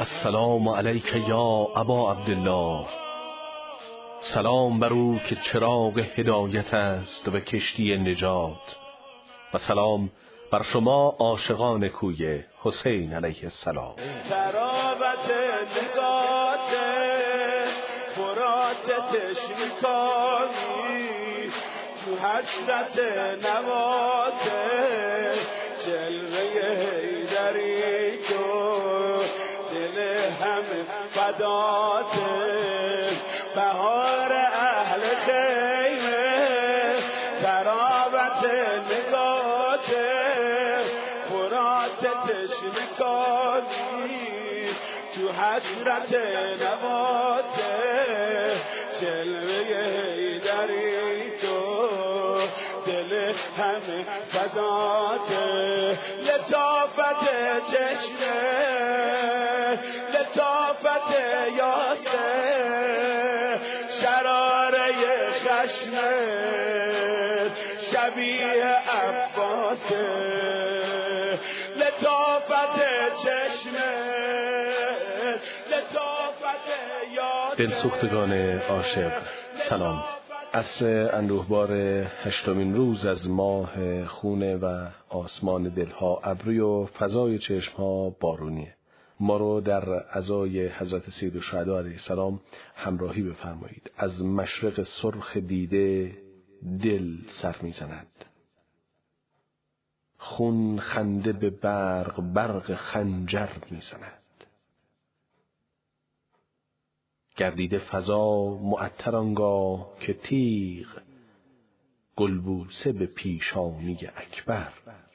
السلام علیک یا ابا عبدالله سلام بر او که چراغ هدایت است و کشتی نجات. و سلام بر شما عاشقان کوی حسین علیه السلام. ترابت نگات فرات تشمی کانی تو حسرت نوات جلوه هم فدات. بهار اهل خیمه ترابت نگات فرات تشمی کانی تو حسرت نوات جلوه هیدری تو دل همه فدات. لطافت چشمه لطافت یاسه شراره خشمه شبیه عباسه لطافت چشمه لطافت یاسه دلسوختگان عاشق سلام. عصر اندوهبار هشتمین روز از ماه خونه و آسمان دلها ابری و فضای چشمها بارونیه. ما رو در عزای حضرت سید الشهدا علیه السلام همراهی بفرمایید. از مشرق سرخ دیده دل سر می‌زند. خون خنده به برق برق خنجر می‌زند. گردیده فضا معطر آنگاه که تیغ گلبوسه به پیشانی اکبر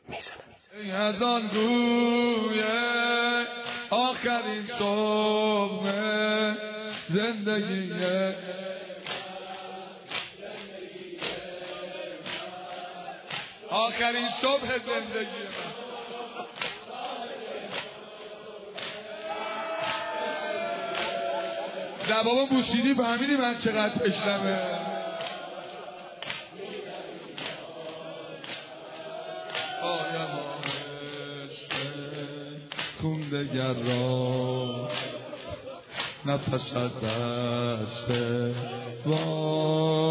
می‌زند. از روی آخرین صبح زندگی آخرین صبح زندگی من. بوسیدی فهمیدی من چقدر تشنمه یارو نفست دست وای.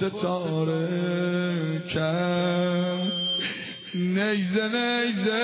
ستاره کرد نیزه نیزه.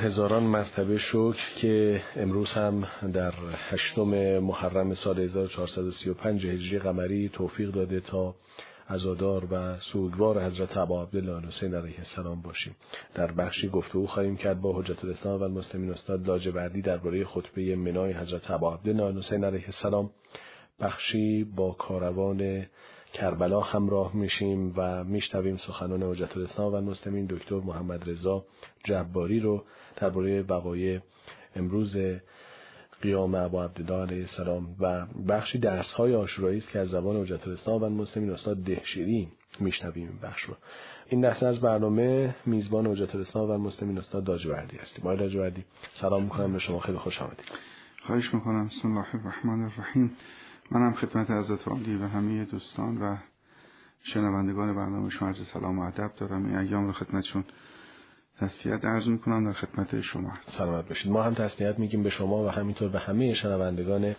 هزاران مرتبه شکر که امروز هم در هشتم محرم سال 1435 هجری قمری توفیق داده تا عزادار و سوگوار حضرت عبا عبدالله حسین علیه السلام باشیم. در بخشی گفتگو خواهیم کرد با حجت الاسلام و المسلمین استاد لاجوردی درباره خطبه منای حضرت عبا عبدالله حسین علیه السلام. بخشی با کاروان کربلا همراه میشیم و میشنویم سخنان حجت الاسلام و المسلمین دکتر محمد رضا جباری رو درباره وقایع امروز قیام ابا عبدالله علیه السلام و بخشی درس های آشورایی است که از زبان حجت الاسلام و المسلمین استاد دهشیری میشنویم این بخش رو. این لحظه از برنامه میزبان حجت الاسلام و مسلمین استاد داجوردی هستیم. آقای داجوردی سلام می‌کنم. به شما خیلی خوش آمدید. خواهش می‌کنم. بسم الله الرحمن الرحیم. منم خدمت حضرت عالی و همه دوستان و شنوندگان برنامه شما عرض سلام و ادب دارم. این ایام رو خدمتشون تسلیت عرض می‌کنم در خدمت شما سلامت باشید. ما هم تسلیت میگیم به شما و همینطور به همه شنوندگان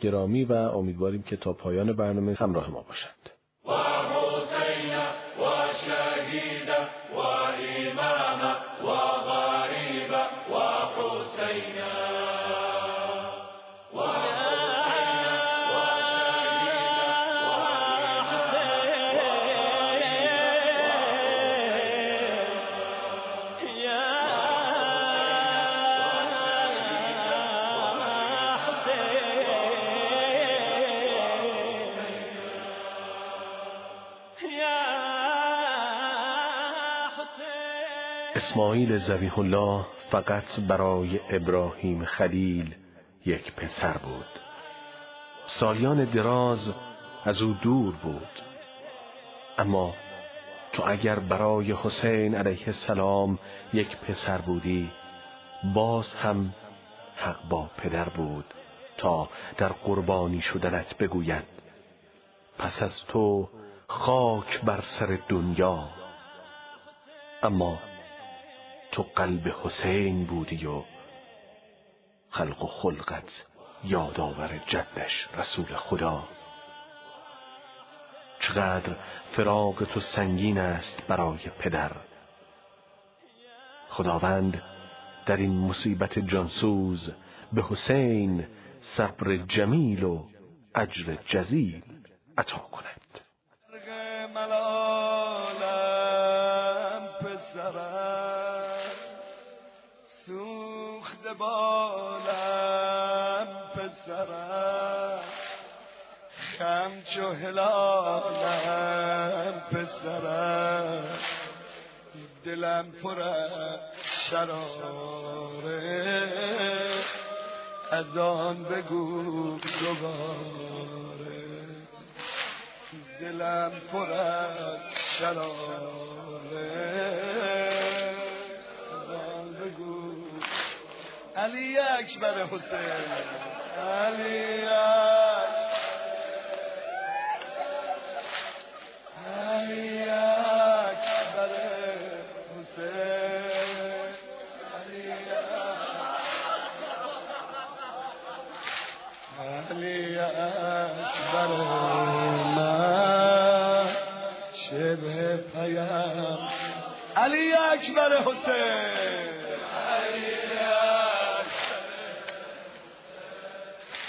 گرامی و امیدواریم که تا پایان برنامه همراه ما باشند اسماعیل زبیح الله فقط برای ابراهیم خلیل یک پسر بود. سالیان دراز از او دور بود. اما تو اگر برای حسین علیه السلام یک پسر بودی باز هم حق با پدر بود تا در قربانی شدنت بگوید پس از تو خاک بر سر دنیا. اما تو قلب حسین بودی و خلق و خلقت یادآور جدش رسول خدا. چقدر فراق تو سنگین است برای پدر. خداوند در این مصیبت جانسوز به حسین صبر جمیل و اجر جزیل عطا کند. بالم پسرم. خم چو هلالم پسرم. دلم پر شراره. از آن بگو دوباره. دلم پر شراره. علی اکبر حسین علی اکبر علی اکبر حسین. علی علی اکبر من شبه پیم علی اکبر حسین.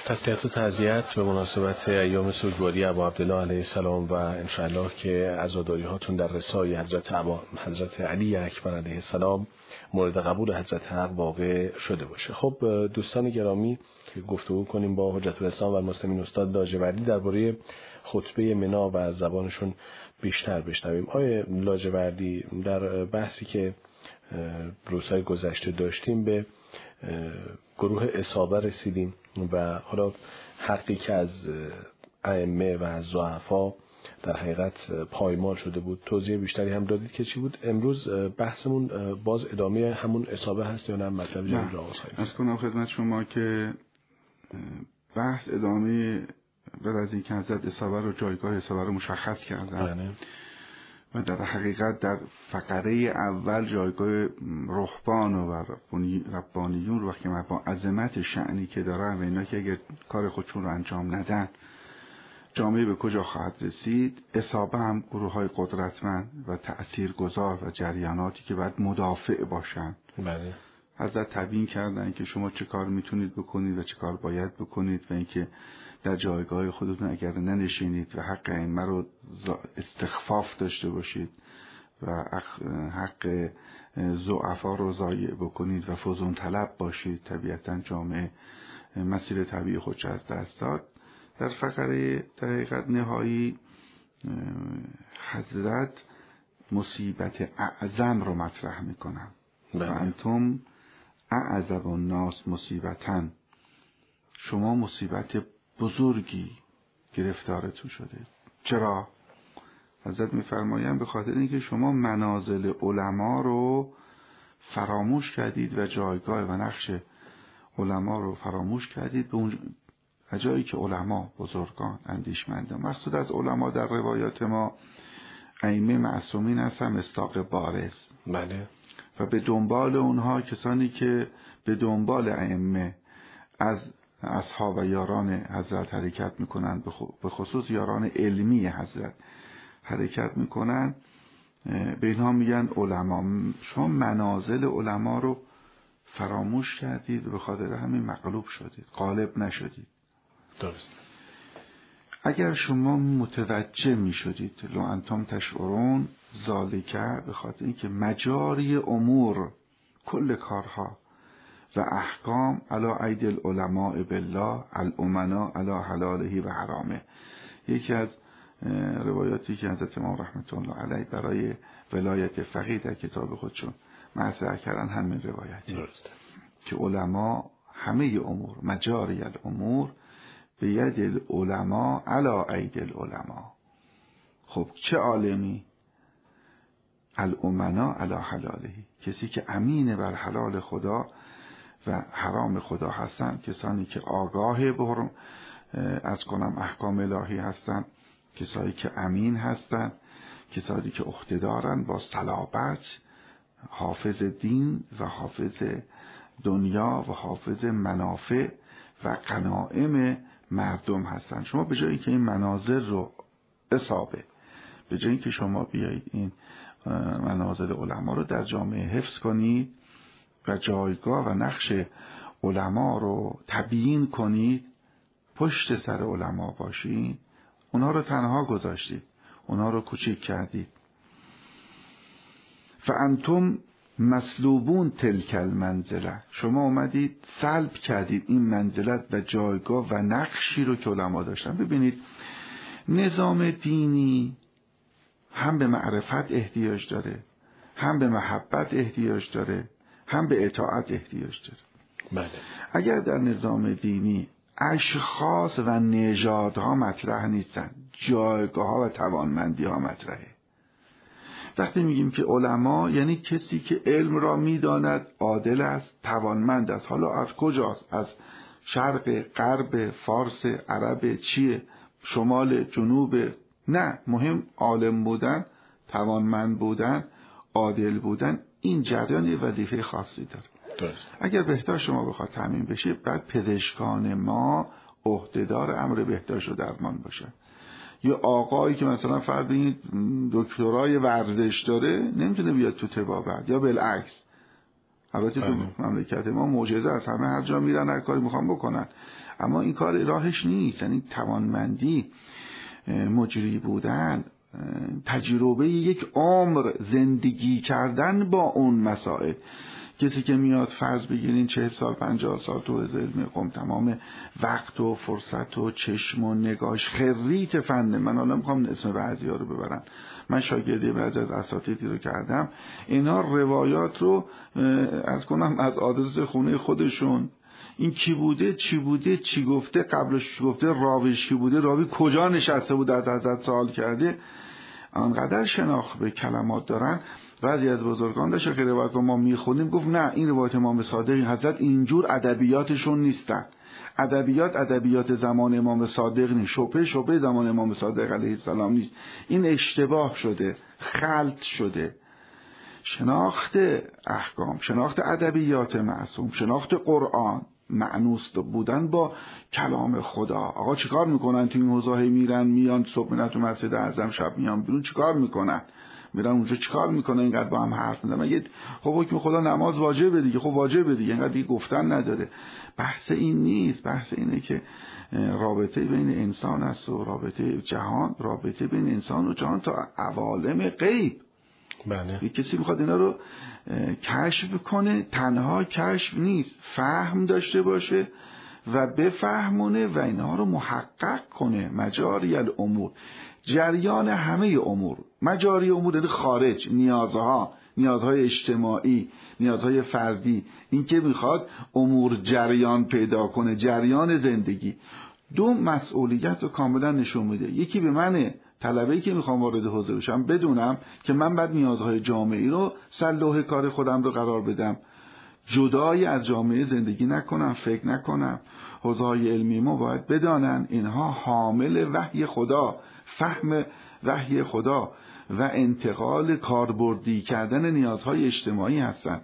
تسلیت و تعذیت به مناسبت ایام سوگواری ابا عبدالله علیه السلام و انشاءالله که عزاداری هاتون در رسای حضرت عبا حضرت علی اکبر علیه السلام مورد قبول حضرت حق واقع شده باشه. خب دوستان گرامی گفتگو کنیم با حجت الاسلام و المسلمین استاد لاجوردی درباره خطبه منا و زبانشون بیشتر بشنویم. آیه لاجوردی در بحثی که روزهای گذشته داشتیم به گروه اصابه رسیدیم و حالا حقی که از ائمه و از ضعفا در حقیقت پایمال شده بود. توضیح بیشتری هم دادید که چی بود؟ امروز بحثمون باز ادامه همون اصابه هست یا نه؟ مطلب جمع را از کنم خدمت شما که بحث ادامه بعد از اینکه حضرت اصابه رو جایگاه اصابه رو مشخص کردن. و در حقیقت در فقره اول جایگاه رهبان و ربانیون رو وقتی با عظمت شعنی که دارن و اینا که اگر کار خودشون رو انجام ندن جامعه به کجا خواهد رسید؟ اصابه هم گروه های قدرتمند و تأثیر گذار و جریاناتی که باید مدافع باشن. بله. حضرت تبیین کردن که شما چه کار می‌تونید بکنید و چه کار باید بکنید و اینکه در جایگاه خودتون اگر ننشینید و حق ائمه رو استخفاف داشته باشید و حق زعفا رو ضایع بکنید و فوزون طلب باشید طبیعتا جامعه مسیر طبیعی خودش از دست داد در فقره در حقیقت نهایی حضرت مصیبت اعظم رو مطرح می‌کنن و انتم اعظم الناس مصیبتا. شما مصیبت بزرگی گرفتارتون شده. چرا؟ حضرت میفرمایند به خاطر اینکه شما منازل علما رو فراموش کردید و جایگاه و نقش علما رو فراموش کردید به اون جایی که علما بزرگان اندیشمندان. مقصود از علما در روایات ما ائمه معصومین هستن مستاق بارز. بله. و به دنبال اونها کسانی که به دنبال ائمه از اصحاب و یاران حضرت حرکت می‌کنن به خصوص یاران علمی حضرت حرکت می‌کنن به اینها میگن علما. شما منازل علما رو فراموش کردید و به خاطر همین مغلوب شدید. غالب نشدید. درست. اگر شما متوجه می شدید لو انتم تشعرون ذالکه به خاطر اینکه مجاری امور کل کارها و احکام علا عید العلماء بالله الامنا علا حلاله و حرامه. یکی از روایاتی که حضرت امام رحمت الله علیه برای ولایت فقیه در کتاب خودشون مطرح کردن همین روایتی درسته. که علما همه امور مجاری الامور به ید العلماء علا عید العلماء خب چه عالمی؟ الامنا علا حلالهی کسی که امین بر حلال خدا و حرام خدا هستن کسانی که آگاه برم از کنم احکام الهی هستن کسانی که امین هستن کسانی که اختدارن با صلابت حافظ دین و حافظ دنیا و حافظ منافع و قنائم مردم هستن شما به جایی که این مناظر رو اصابه به جایی که شما بیایید این منازل علما رو در جامعه حفظ کنید و جایگاه و نقش علما رو تبیین کنید پشت سر علما باشید اونها رو تنها گذاشتید اونها رو کوچیک کردید. فانتم مسلوبون تلک المنزله. شما اومدید سلب کردید این منزلت و جایگاه و نقشی رو که علما داشتن. ببینید نظام دینی هم به معرفت احتیاج داره هم به محبت احتیاج داره. هم به اطاعت احتیاج داره. بله. اگر در نظام دینی اشخاص و نژادها مطرح نیستن جایگاه ها و توانمندی ها مطرحه. وقتی میگیم که علما یعنی کسی که علم را می‌داند عادل است توانمند است. حالا از کجاست؟ از شرق غرب فارس عرب چیه؟ شمال جنوب؟ نه. مهم عالم بودن توانمند بودن عادل بودن این جریان یه وظیفه خاصی داره. درست. اگر بهداشت شما بخواد تامین بشه بعد پزشکان ما عهدهدار امر بهداشت و درمان باشن. یه آقایی که مثلا فرد این دکترای ورزش داره نمی‌تونه بیاد تو تبابت یا بالعکس. البته تو مملکت ما معجزه است همه هر جا میرن هر کاری می‌خوان بکنن. اما این کار راهش نیست. یعنی توانمندی مجری بودن تجربه یک عمر زندگی کردن با اون مسائل. کسی که میاد فرض بگیرین چه سال پنجاه سال تو علم قم تمام وقت و فرصت و چشم و نگاش خریت فنده من حالا می‌خوام اسم بعضی ها رو ببرن من شاگردی بعضی از اساتیدی رو کردم. اینا روایات رو از کنم از آدرس خونه خودشون. این کی بوده چی بوده چی گفته قبلش گفته راویش کی بوده راوی کجا نشسته بود از حضرت سوال کرده؟ آنقدر شناخت به کلمات دارن. بعضی از بزرگان داشته که روایت رو ما می‌خونیم گفت نه این روایت امام صادق حضرت اینجور ادبیاتشون نیستن. ادبیات ادبیات زمان امام صادق نیست. شبه شبه زمان امام صادق علیه السلام نیست. این اشتباه شده خلط شده. شناخت احکام شناخت ادبیات معصوم شناخت قرآن. معنوس بودن با کلام خدا. آقا چیکار می‌کنن تو این حوزه میرن میان صبح میرن تو مسجد اعظم شب میان بیرون. چیکار می‌کنن؟ میرن اونجا چیکار می‌کنن؟ اینقدر با هم حرف می‌زنن. مگه خب حکم خدا نماز واجبه دیگه. خب واجبه دیگه. اینقدر دیگه گفتن نداره. بحث این نیست. بحث اینه که رابطه بین انسان است و رابطه جهان رابطه بین انسان و جهان تا عوالم غیب. بله. کسی می‌خواد اینا رو کشف کنه تنها کشف نیست فهم داشته باشه و بفهمونه و اینها رو محقق کنه. مجاری الامور. جریان همه امور. مجاری امور یعنی خارج نیازها نیازهای اجتماعی نیازهای فردی. اینکه می‌خواد امور جریان پیدا کنه جریان زندگی. دو مسئولیت رو کاملا نشون میده. یکی به من طلبه که می‌خوام وارد حوزه بشم بدونم که من بعد نیازهای جامعه رو سر کار خودم رو قرار بدم. جدای از جامعه زندگی نکنم فکر نکنم. حوزه علمی ما باید بدانن اینها حامل وحی خدا فهم وحی خدا و انتقال کاربردی کردن نیازهای اجتماعی هستند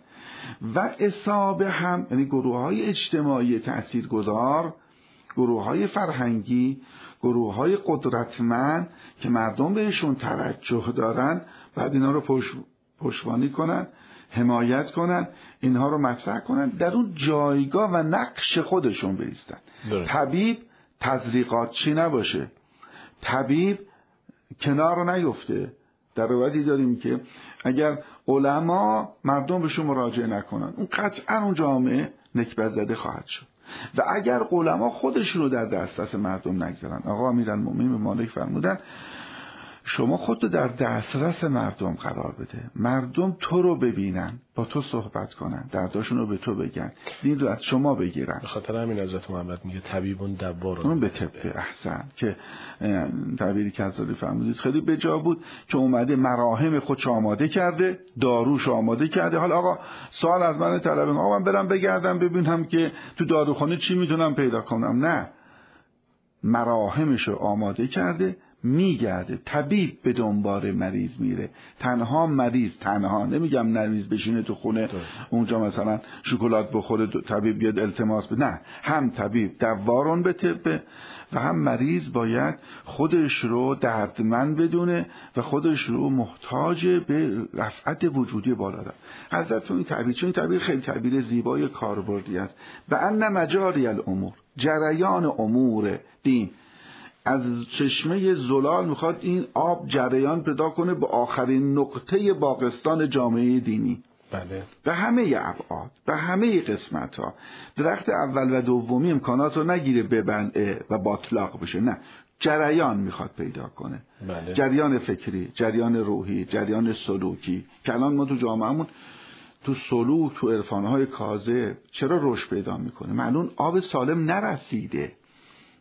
و اصابه هم یعنی گروه های اجتماعی تأثیر گذار گروه های فرهنگی گروه های قدرتمند که مردم بهشون توجه دارن بعد اینا رو پش... پشوانی کنن حمایت کنن اینها رو مطرح کنن در اون جایگاه و نقش خودشون بیستن. طبیب تزریقات چی نباشه؟ طبیب کنار رو نیفته. در روایتی داریم که اگر علما مردم بهشون مراجعه نکنن اون قطعا اون جامعه نکبت زده خواهد شد. و اگر علما خودشون رو در دسترس مردم نگذارن. آقا امیرالمومنین به مالک فرمودن شما خودتو در دسترس مردم قرار بده. مردم تو رو ببینن با تو صحبت کنن درداشون رو به تو بگن. دین رو از شما بگیرن. به خاطر همین حضرت محمد میگه طبیبون دبار اون به طبه احسن که تعبیری که حضرت فرمودید خیلی به جا بود که اومده مراهم خودش آماده کرده داروش آماده کرده. حالا آقا سوال از من طلبه آقا من برم بگردم ببینم که تو داروخانه چی می‌تونم پیدا کنم. نه. مراهمش رو آماده کرده. میگرده. طبیب به دنبال مریض میره. تنها مریض تنها. نمیگم مریض بشینه تو خونه اونجا مثلا شکلات بخوره طبیب بیاد التماس به نه هم طبیب دوارون به طبه و هم مریض باید خودش رو دردمند بدونه و خودش رو محتاج به رفعت وجودی بالا داره حضرت این تعبیر چون این تعبیر خیلی تعبیر زیبای کاربردی است. و ان مجاری الامور جریان امور دین. از چشمه زلال می‌خواد این آب جریان پیدا کنه به آخرین نقطه باقستان جامعه دینی. بله. به همه ابعاد به همه قسمت ها درخت اول و دومی امکانات رو نگیره ببنده و باطلاق بشه. نه جریان می‌خواد پیدا کنه. بله. جریان فکری جریان روحی جریان سلوکی. که الان ما تو جامعهمون تو سلوک تو عرفانهای کاذب چرا رشد پیدا می‌کنه؟ معلوم آب سالم نرسیده.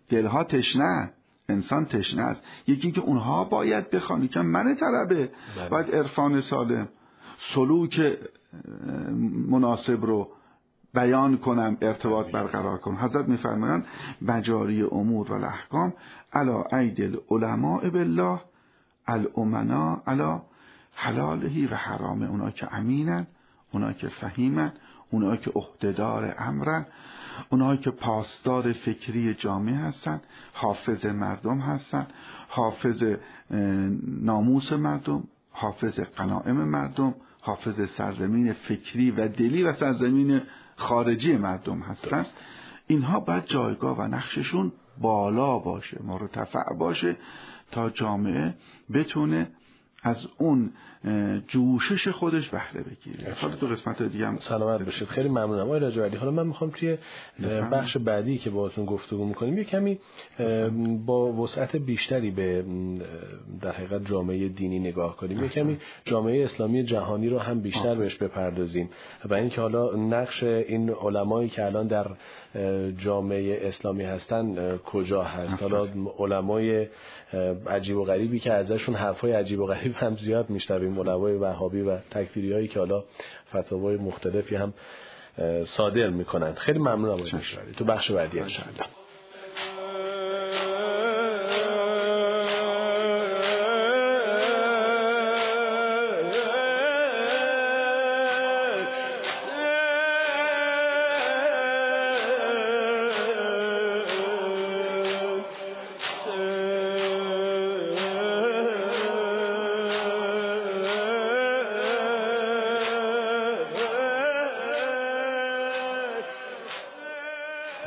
دلها تشنه. انسان تشنه است. یکی که اونها باید بخوانی که من طلبه. بله. باید عرفان سالم. سلوک مناسب رو بیان کنم ارتباط برقرار کنم. حضرت میفرمایند مجاری امور و الاحکام علا عید العلماء بالله الامنا علا حلالهی و حرام. اونا که امینن اونا که فهیمن اونا که عهدهدار امرن. اونایی که پاسدار فکری جامعه هستن حافظ مردم هستن حافظ ناموس مردم حافظ قنائم مردم حافظ سرزمین فکری و دلی و سرزمین خارجی مردم هستن. اینها باید جایگاه و نقششون بالا باشه مرتفع باشه تا جامعه بتونه از اون جوشش خودش بهره بگیره. حالا تو قسمت دیگه هم سلامت باشید. خیلی ممنونم. آقای رجعی حالا من می‌خوام توی بخش بعدی که باهاتون گفتگو می‌کنیم یه کمی با وسعت بیشتری به در حقیقت جامعه دینی نگاه کنیم. یه کمی جامعه اسلامی جهانی رو هم بیشتر بهش بپردازیم. و اینکه حالا نقش این علمایی که الان در جامعه اسلامی هستن کجا هست؟ حالا علمای عجیب و غریبی که ازشون حرفای عجیب و غریب هم زیاد میشنویم علمای وهابی و تکفیری هایی که حالا فتاوای مختلفی هم صادر می‌کنند. خیلی ممنونم تو بخش بعدی. انشاءالله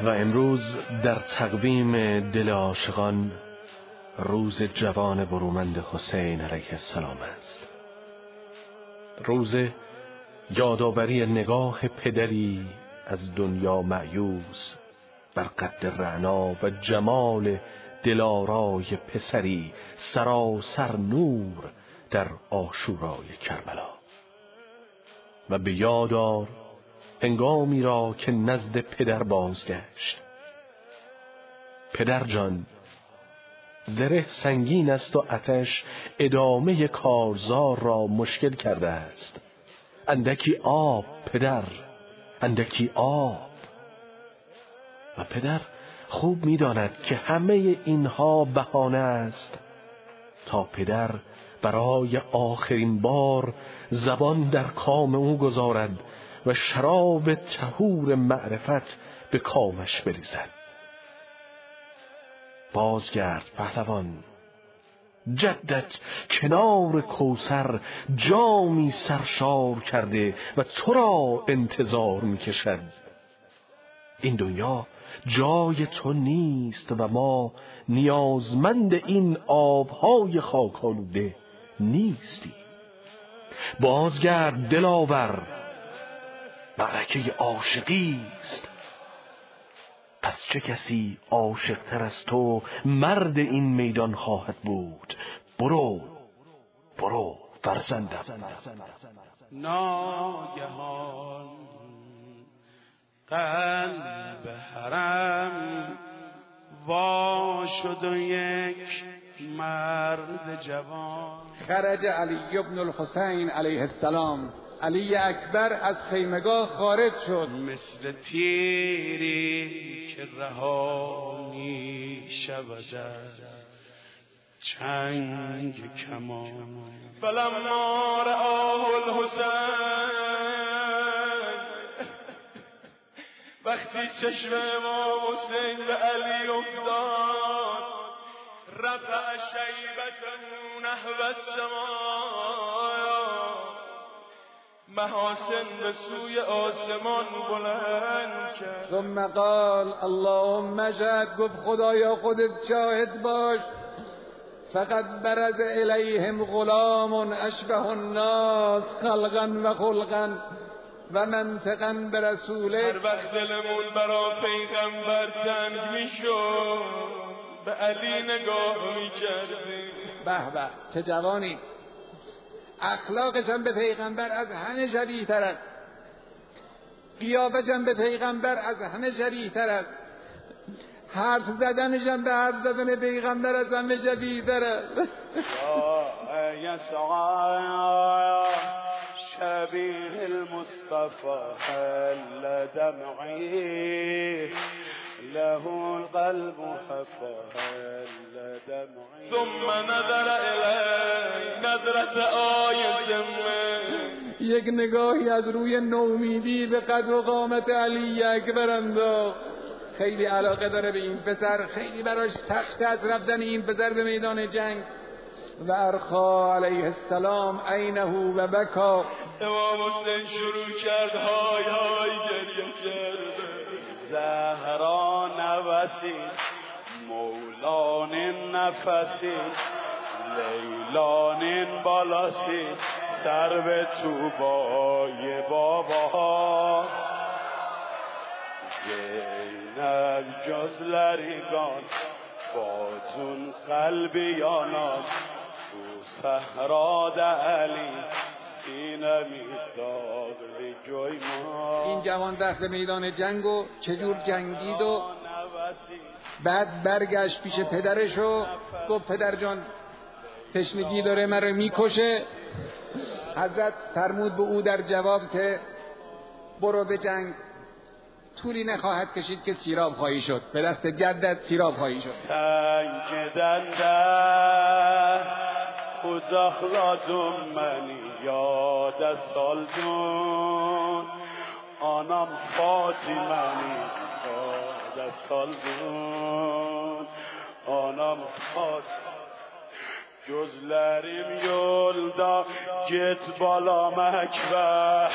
و امروز در تقویم دل عاشقان روز جوان برومند حسین علیه السلام است. روز یادآوری نگاه پدری از دنیا معیوس بر قد رعنا و جمال دلارای پسری سراسر نور در آشورای کربلا. و به یادار هنگامی را که نزد پدر بازگشت. پدر جان زره سنگین است و اتش ادامه کارزار را مشکل کرده است. اندکی آب پدر اندکی آب. و پدر خوب می‌داند که همه اینها بهانه است. تا پدر برای آخرین بار زبان در کام او گذارد و شراب تهور معرفت به کامش بریزد. بازگرد پهلوان جدت کنار کوسر جامی سرشار کرده و تو را انتظار می‌کشد. این دنیا جای تو نیست و ما نیازمند این آبهای خاکالوده نیستی بازگرد دلاور معرکه عاشقی است. پس چه کسی عاشقتر از تو مرد این میدان خواهد بود؟ برو برو فرزندم. ناگهان قلب حرم وا شد و یک مرد جوان. خرج علی ابن الحسین علیه السلام. علی اکبر از خیمگاه خارج شد. مثل تیری که رهانی شود از چنگ کمان. فلما رآه الحسین وقتی چشم امام حسین به علی افتاد رفع شیبته نحو السماء. محاسن به سوی آسمان بلند کرد. ثم قال اللهم اشهد گفت خدایا خودت شاهد باش. فقط برز الیهم غلام اشبه الناس خلقا و خلقا و منطقا به رسوله. هر وقت دلمون برا پیغمبر تنگ می‌شد به علی نگاه می‌کردیم. به به چه جوانی! اخلاقش هم به پیغمبر از همه شبیه تر است. قیافش هم به پیغمبر از همه شبیه تر است. حرف زدنش هم به حرف زدن پیغمبر از همه شبیه تر است شبيه المصطفى هل دمعي له القلب حفى هل دمعي ثم نظر إلي نظرة آية یک نگاهی از روی نومیدی به قد و قامت علی اکبر انداخت. خیلی علاقه داره به این پسر خیلی براش سخت از رفتن این پسر به میدان جنگ. و ارخا علیه السلام عینه و بکا. امام حسین شروع کرد های های گریه کرد زهرا نوسی مولان نفسی لیلان بالاسی سر به توبای بابا. زینب جز لریگان بازون قلبیانان تو صحرا علی این جوان دست میدان جنگ و چجور جنگید و بعد برگشت پیش پدرش و گفت پدر جان تشنگی داره مرا می‌کشه. حضرت فرمود به او در جواب که برو به جنگ. طولی نخواهد کشید که سیراب خواهی شد. به دست جدت سیراب خواهی شد. و زخرا جم منی یاد سال جون آنم خاتی منی یاد سال جون آنم خاتی جز لریم یول دا جت بالا مکبه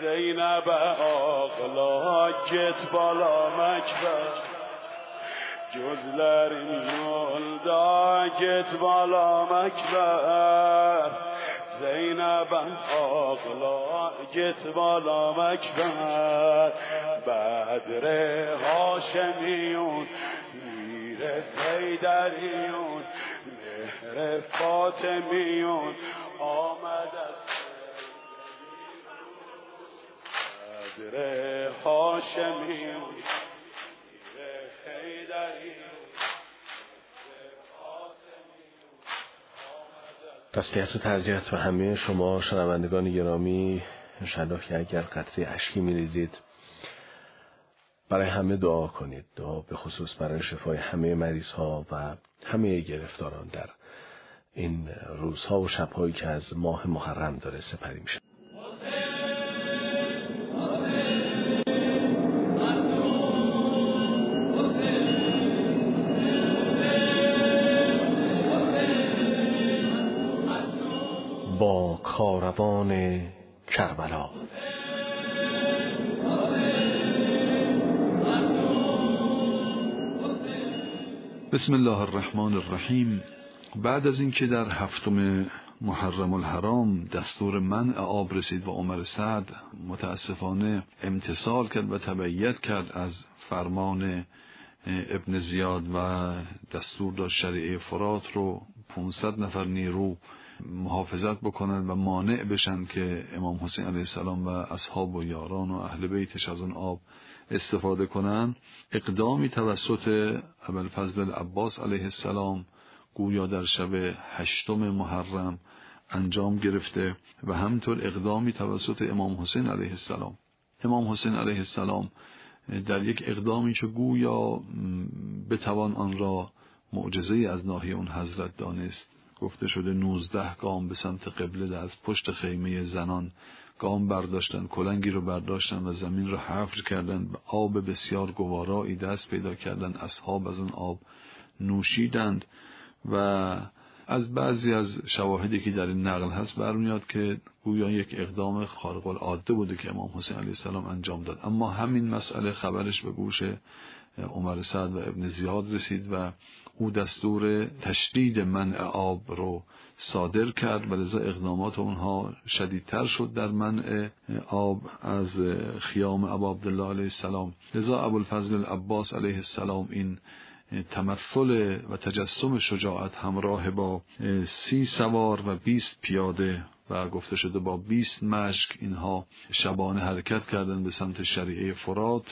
زینب آقلا جت بالا مکبه جزلرین یلدا گت بالا مکبر. زینب آقلا گت بالا مکبر. بدر هاشمیون میر حیدریون مهر فاطمیون. آمد از بدر هاشمیون. تسلیت و تعذیت و همه شما شنوندگان گرامی انشالله که اگر قطری اشکی میریزید برای همه دعا کنید. دعا به خصوص برای شفای همه مریض ها و همه گرفتاران در این روزها و شبهایی که از ماه محرم داره سپری میشه. کاروان کربلا. بسم الله الرحمن الرحیم. بعد از اینکه در هفتم محرم الحرام دستور منع آب رسید و عمر سعد متاسفانه امتصال کرد و تبعیت کرد از فرمان ابن زیاد و دستور داد شریعه فرات رو 500 نفر نیرو محافظت بکنند و مانع بشن که امام حسین علیه السلام و اصحاب و یاران و اهل بیتش از اون آب استفاده کنند. اقدامی توسط ابوالفضل العباس علیه السلام گویا در شب هشتم محرم انجام گرفته و همطور اقدامی توسط امام حسین علیه السلام. امام حسین علیه السلام در یک اقدامی که گویا بتوان آن را معجزه از ناحیه اون حضرت دانست. گفته شده نوزده گام به سمت قبله از پشت خیمه زنان گام برداشتن کلنگی رو برداشتن و زمین رو حفر کردن به آب بسیار گوارایی دست پیدا کردن اصحاب از اون آب نوشیدند و از بعضی از شواهدی که در این نقل هست برمیاد که گویا یک اقدام خارق العاده بوده که امام حسین علیه السلام انجام داد. اما همین مسئله خبرش به گوش عمر سعد و ابن زیاد رسید و او دستور تشدید منع آب رو صادر کرد و لذا اقدامات اونها شدیدتر شد در منع آب از خیام ابا عبدالله علیه السلام. لذا ابوالفضل العباس علیه السلام این تمثل و تجسم شجاعت همراه با سی سوار و بیست پیاده و گفته شده با بیست مشک اینها شبانه حرکت کردن به سمت شریعه فرات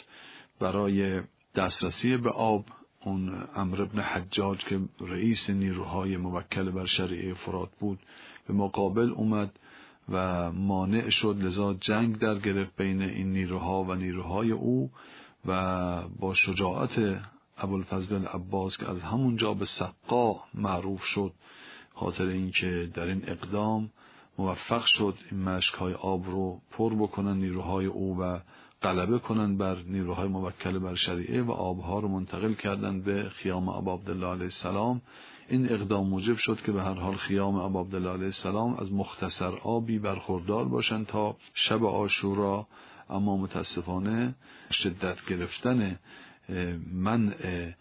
برای دسترسی به آب. اون امر ابن حجاج که رئیس نیروهای موکل بر شریعه فرات بود به مقابل اومد و مانع شد لذا جنگ در گرفت بین این نیروها و نیروهای او و با شجاعت ابوالفضل العباس که از همونجا به سقا معروف شد خاطر اینکه در این اقدام موفق شد این مشک های آب رو پر بکنن نیروهای او و غلبه کنند بر نیروهای موکل بر شریعه و آبها رو منتقل کردند به خیام ابا عبدالله علیه السلام. این اقدام موجب شد که به هر حال خیام ابا عبدالله علیه السلام از مختصر آبی برخوردار باشند تا شب آشورا اما متاسفانه شدت گرفتن منع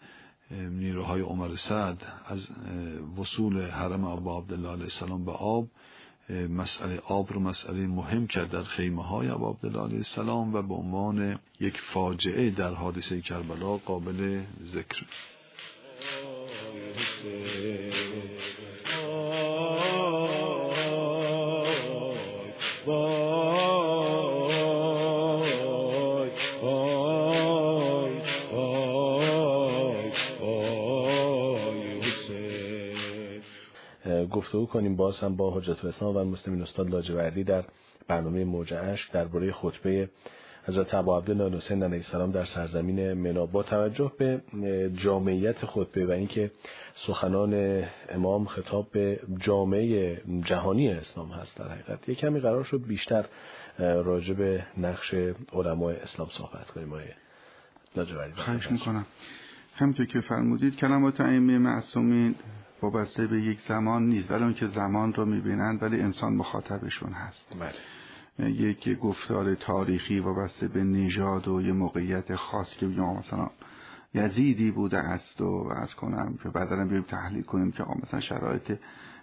نیروهای عمر سعد از وصول حرم ابا عبدالله علیه السلام به آب مسئله آب رو مسئله مهم کرد در خیمه های عبدالله علیه السلام و به عنوان یک فاجعه در حادثه کربلا قابل ذکر گفتگو کنیم باز هم با حجت الاسلام و مسلمین استاد لاجوردی در برنامه موج عشق درباره خطبه حضرت ابو عبدالله حسین علیه السلام در سرزمین منا. با توجه به جامعیت خطبه و اینکه سخنان امام خطاب به جامعه جهانی اسلام هست در حقیقت یک کمی قرار شد بیشتر راجع به نقش علمای اسلام صحبت کنیم. آیه خواهش می‌کنم. همطور که فرمودید کلمات ائمه معصومین وابسته به یک زمان نیست. ولی اون که زمان رو می‌بینند ولی انسان مخاطبشون هست. بله. یک گفتار تاریخی وابسته به نژاد و یه موقعیت خاص که بگیم مثلا یزیدی بوده است و از کنم که بعدا بیایم تحلیل کنیم که مثلا شرایط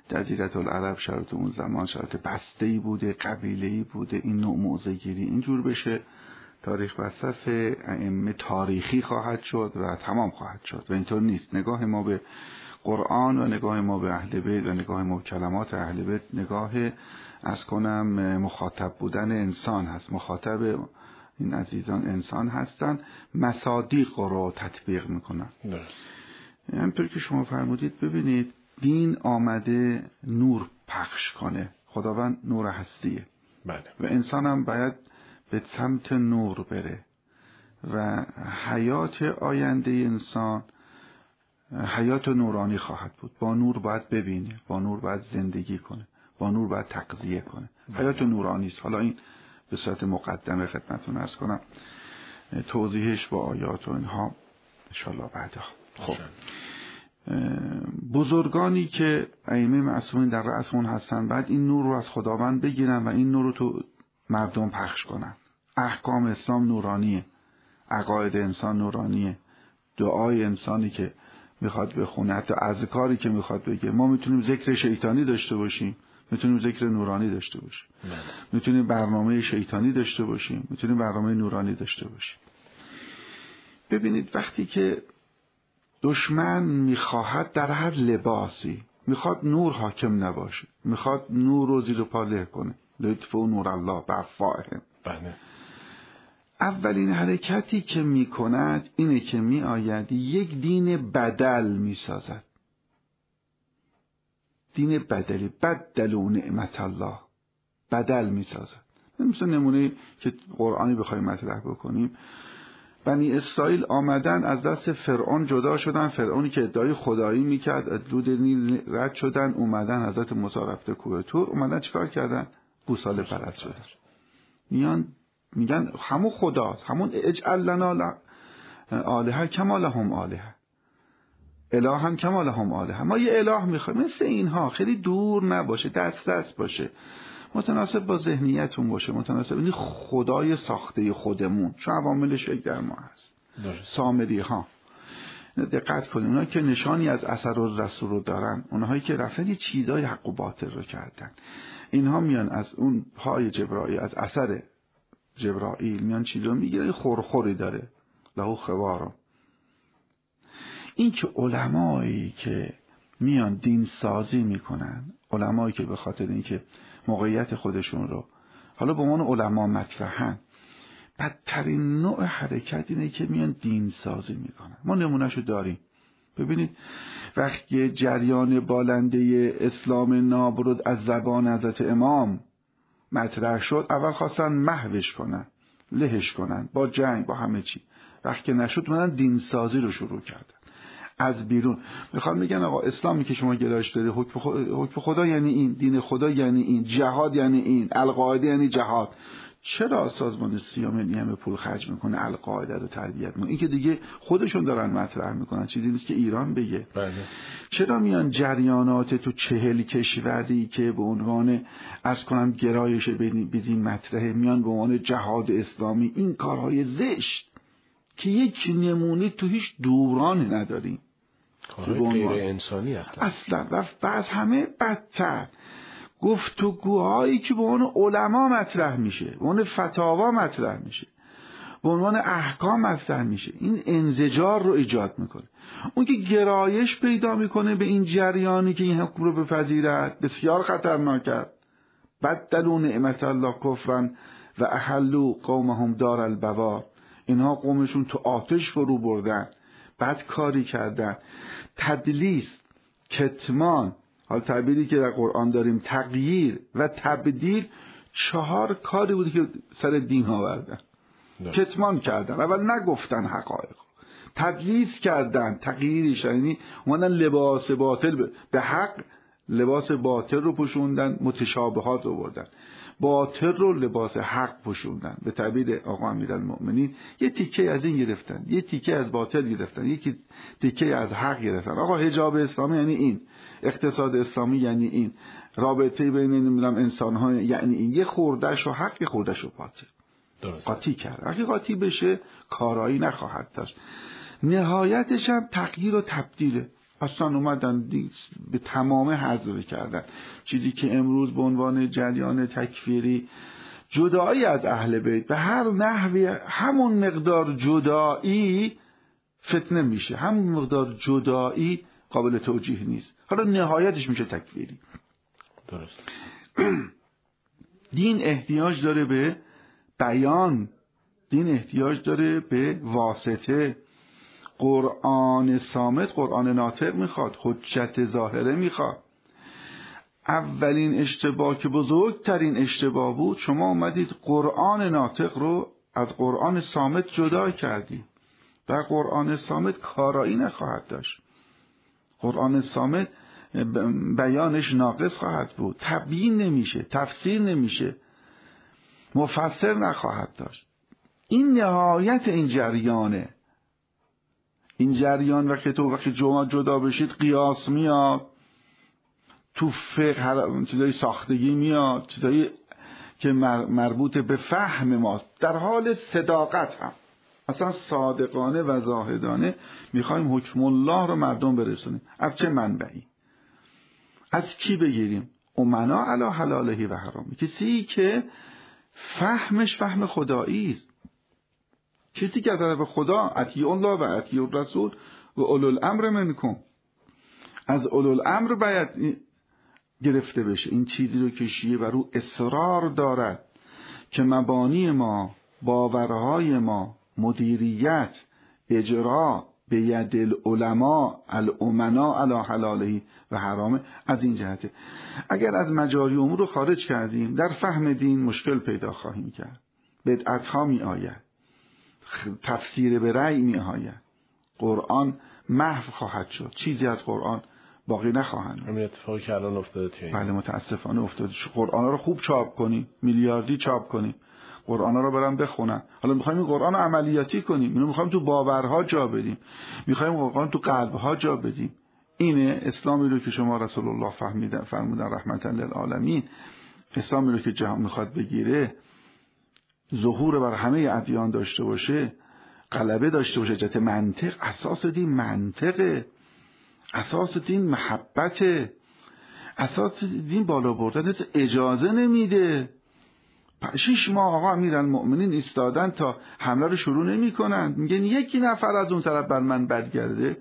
جزیرت العرب شرایط اون زمان شرایط بسته ای بوده قبیله ای بوده این نوع موزه گیری اینجور بشه. تاریخ بسف ائمه تاریخی خواهد شد و تمام خواهد شد. و اینطور نیست. نگاه ما به قرآن و نگاه ما به اهل بیت و نگاه ما به کلمات اهل بیت نگاه از کنم مخاطب بودن انسان هست. مخاطب این عزیزان انسان هستن. مصادیق رو تطبیق می‌کنن. همطور که شما فرمودید ببینید دین آمده نور پخش کنه. خداوند نور هستیه. بله. و انسان هم باید به سمت نور بره. و حیات آینده انسان حیات نورانی خواهد بود. با نور باید ببینه. با نور باید زندگی کنه. با نور باید تقضیه کنه. حیات نورانی است. حالا این به صورت مقدمه خدمتتون ارز کنم. توضیحش با آیات و اینها انشالله بعدا خب. بزرگانی که ائمه معصومین در رأسمون هستن بعد این نور رو از خداوند بگیرن و این نور رو تو مردم پخش کنن. احکام اسلام نورانیه. عقاید انسان نورانیه. دعای انسانی که می‌خواد بخونه حتی از کاری که می‌خواد بگه. ما می‌تونیم ذکر شیطانی داشته باشیم. می‌تونیم ذکر نورانی داشته باشیم. می‌تونیم برنامه شیطانی داشته باشیم. می‌تونیم برنامه نورانی داشته باشیم. ببینید وقتی که دشمن می‌خواهد در هر لباسی می‌خواد نور حاکم نباشه. می‌خواد نور رو زیر پا له کنه. لطف و نور الله برفاهم بله. اولین حرکتی که می‌کند اینه که میآید یک دین بدل می‌سازد. دین بدلی بدلو نعمت الله. بدل می‌سازد. مثل نمونه که قرآنی بخوایم مطرح بکنیم. بنی اسرائیل آمدن از دست فرعون جدا شدن. فرعونی که ادعای خدایی می‌کرد از دود نیل رد شدن. اومدن حضرت موسی رفته کوه تور. اومدن چیکار کردن؟ گوساله پرست شدن. میان میگن همون خداست همون اجعل لنا آلهه کما لهم آلهه. اله هم کما لهم آلهه. ما یه اله می‌خوایم مثل اینها. خیلی دور نباشه دست دست باشه. متناسب با ذهنیتون باشه. متناسب. این خدای ساخته خودمون. چون عواملش یک در ما هست. سامری ها. دقت کنیم اونها که نشانی از اثر و رسول رو دارن اونهایی که رفتن یه چیزای حق و باطل رو کردن. اینها میان از اون پای جبرائیل از اثر جبرائیل میان چیز رو می‌گیرن خورخوری داره. لهو خوارم این که علمایی که میان دین سازی می‌کنن علمایی که به خاطر اینکه موقعیت خودشون رو حالا به عنوان علما مطرحن بدترین نوع حرکت اینه که میان دین سازی می‌کنن. ما نمونهشو داریم. ببینید وقتی جریان بالنده اسلام نابرد از زبان حضرت امام مطرح شد اول خواستن محوش کنن لهش کنن با جنگ با همه چی. وقتی نشد منن دین سازی رو شروع کردن. از بیرون. می‌خوام میگن آقا اسلامی که شما گرایش داری حکم خدا یعنی این دین خدا یعنی این جهاد یعنی این القاعده یعنی جهاد. چرا سازمان سیام همه پول خرج می‌کنه؟ القاعده رو تربیت می‌کنه. این که دیگه خودشون دارن مطرح می‌کنن چیزی نیست که ایران بگه. بله. چرا میان جریانات تو چهل کشوری که به عنوان از کنم گرایش بدین مطرحه میان به عنوان جهاد اسلامی؟ این کارهای زشت که یک نمونه تو هیچ دوران نداریم. کارهای غیر انسانی اصلا. اصلا. و از همه بدتر. گفتگوهایی که به عنوان علما مطرح میشه به عنوان فتاوا مطرح میشه به عنوان احکام مطرح میشه این انزجار رو ایجاد می‌کنه. اون که گرایش پیدا می‌کنه به این جریانی که این حکم رو بپذیرد بسیار خطرناک است. بدلو نعمت الله کفرن و احلو قومهم دار البوار اینها قومشون تو آتش فرو بردن بد کاری کردن. تدلیس کتمان حال تعبیری که در قرآن داریم تغییر و تبدیل چهار کاری بود که سر دین ها بردن. کتمان کردن. اول نگفتن حقایق. تدلیس کردن. تغییرش یعنی اومدن لباس باطل به حق لباس باطل رو پوشوندن متشابهات رو بردن. باطل رو لباس حق پوشوندن. به تعبیر آقا امیرالمؤمنین یه تیکه از این گرفتن. یه تیکه از باطل گرفتن. یکی تیکه از حق گرفتن. آقا حجاب اسلامی یعنی این. اقتصاد اسلامی یعنی این. رابطه بین نمی‌دونم انسان ها یعنی این. یه خوردش و حق یه خوردش و باطل قاطی کرد. اگه قاطی بشه کارایی نخواهد داشت. نهایتش هم تغییر و تبدیله. اصلا اومدن به تمام حذف کردن. چیزی که امروز به عنوان جریان تکفیری جدایی از اهل بیت به هر نحوی همون مقدار جدایی فتنه میشه. همون مقدار جدایی قابل توجیه نیست. حالا نهایتش میشه تکفیری. درست. دین احتیاج داره به بیان. دین احتیاج داره به واسطه. قرآن سامت قرآن ناطق می‌خواد حجت ظاهره می‌خواد. اولین اشتباه که بزرگترین اشتباه بود شما اومدید قرآن ناطق رو از قرآن سامت جدا کردی در قرآن سامت کارایی نخواهد داشت. قرآن سامت بیانش ناقص خواهد بود. تبیین نمیشه تفسیر نمیشه. مفسر نخواهد داشت. این نهایت این جریانه. این جریان وقتی تو وقتی جمعه جدا بشید قیاس میاد. تو فقه چیزای ساختگی میاد. چیزایی که مربوط به فهم ماست. در حال صداقت هم. اصلا صادقانه و زاهدانه می‌خوایم حکم الله رو مردم برسونیم. از چه منبعی؟ از کی بگیریم؟ امنا علا حلالهی و حرامی کسی که فهمش فهم خدایی است. کسی که در به خدا اطیع الله و اطیع الرسول و اولو الامر منکم. از اولو الامر باید گرفته بشه. این چیزی رو که شیعه بر او اصرار دارد که مبانی ما باورهای ما مدیریت اجرا به ید العلماء الامنا علی حلاله و حرامه از این جهته اگر از مجاری امور رو خارج کردیم در فهم دین مشکل پیدا خواهیم کرد. بدعت ها می آید تفسیر به رأی می آید قرآن محو خواهد شد. چیزی از قرآن باقی نخواهند همین اتفاقی که الان افتاده بله متاسفانه افتاده. قرآن رو خوب چاپ کنیم میلیاردی چاپ کنیم. قرآن رو برم بخونن حالا می‌خوایم این قرآن عملیاتی کنیم. اینو می‌خوایم تو باورها جا بدیم. می‌خوایم قرآن تو قلبها جا بدیم. اینه اسلامی رو که شما رسول الله فهمیدن فرمودن رحمتا للعالمین. اسلامی رو که جهان می‌خواد بگیره ظهور بر همه ادیان داشته باشه غلبه داشته باشه. جهت منطق اساس دین منطقه اساس دین محبته اساس دین بالا بردن. اجازه نمیده. شیش ماه آقا میرن مؤمنین ایستادن تا حمله رو شروع نمی کنند میگن یکی نفر از اون طرف بر من برگرده.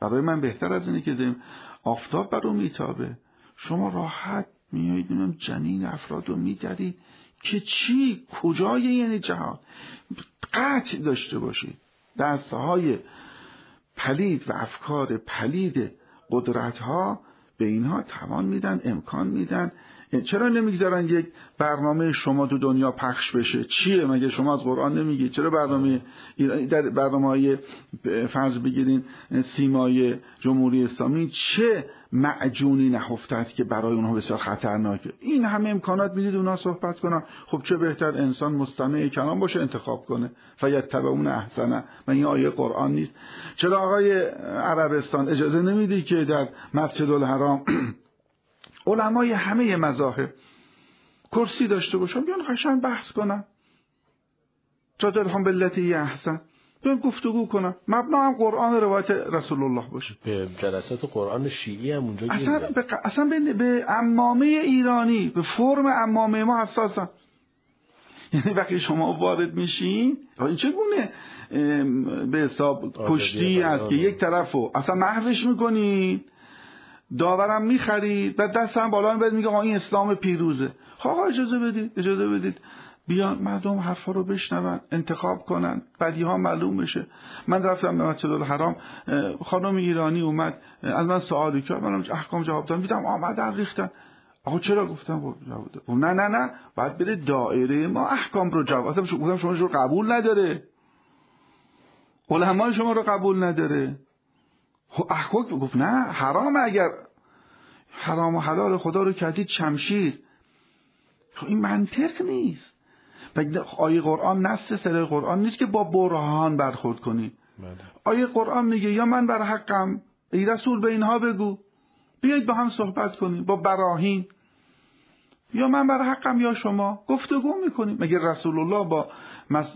برای من بهتر از اینه که زیم آفتاب بر اون میتابه. شما راحت میایید جنین افراد رو میدرید که چی؟ کجای یعنی جهان؟ قطع داشته باشید. دسته های پلید و افکار پلید قدرت ها به اینها توان میدن امکان میدن. چرا نمی‌گذارن یک برنامه شما تو دنیا پخش بشه؟ چیه؟ مگه شما از قرآن نمیگید؟ چرا برنامه در برنامه های فرض بگیرین سیمای جمهوری اسلامی؟ چه معجونی نهفته است که برای اونها بسیار خطرناکه؟ این همه امکانات می‌دید اونها صحبت کنن. خب چه بهتر انسان مستمع کلام باشه انتخاب کنه. اون احسنه. من این آیه قرآن نیست؟ چرا آقای عربستان اجازه نمیدی که در مسجد الحرام علمای همه مذاهب کرسی داشته باشن بیان قشنگ بحث کنن. جادلهم بلتی احسن. بیان گفتگو کنن. مبنا هم قرآن روایت رسول الله باشه. به جلسات قرآن شیعی هم اونجا اصلا به, اصلا به, به امامه ایرانی به فرم امامه ما حساسن. یعنی وقتی شما وارد میشین این چگونه؟ به حساب کشتی هست که یک طرف رو اصلا محوش می‌کنید داورم می‌خرید و دستم بالا می‌برید میگه آقا این اسلام پیروزه. خب آقا اجازه بدید اجازه بدید. بیان مردم حرفا رو بشنون انتخاب کنن. بدی ها معلوم بشه. من رفتم به مسجد الحرام خانم ایرانی اومد از من سوالی کرد. منم احکام جواب دادم. دیدم آمدن ریختن. آقا چرا گفتم؟ گفت نه نه نه. باید بره دایره ما احکام رو جواب. گفتم شما رو قبول نداره. علمای شما رو قبول نداره. احکام گفت نه حرام اگر حرام و حلال خدا رو کردید شمشیر خب این منطق نیست. و آیه قرآن نست سر قرآن نیست که با برهان برخورد کنی. بله. آیه قرآن میگه یا من بر حقم ای رسول به اینها بگو. بیایید با هم صحبت کنیم با براهین. یا من بر حقم یا شما؟ گفتگو می‌کنیم. مگه رسول الله با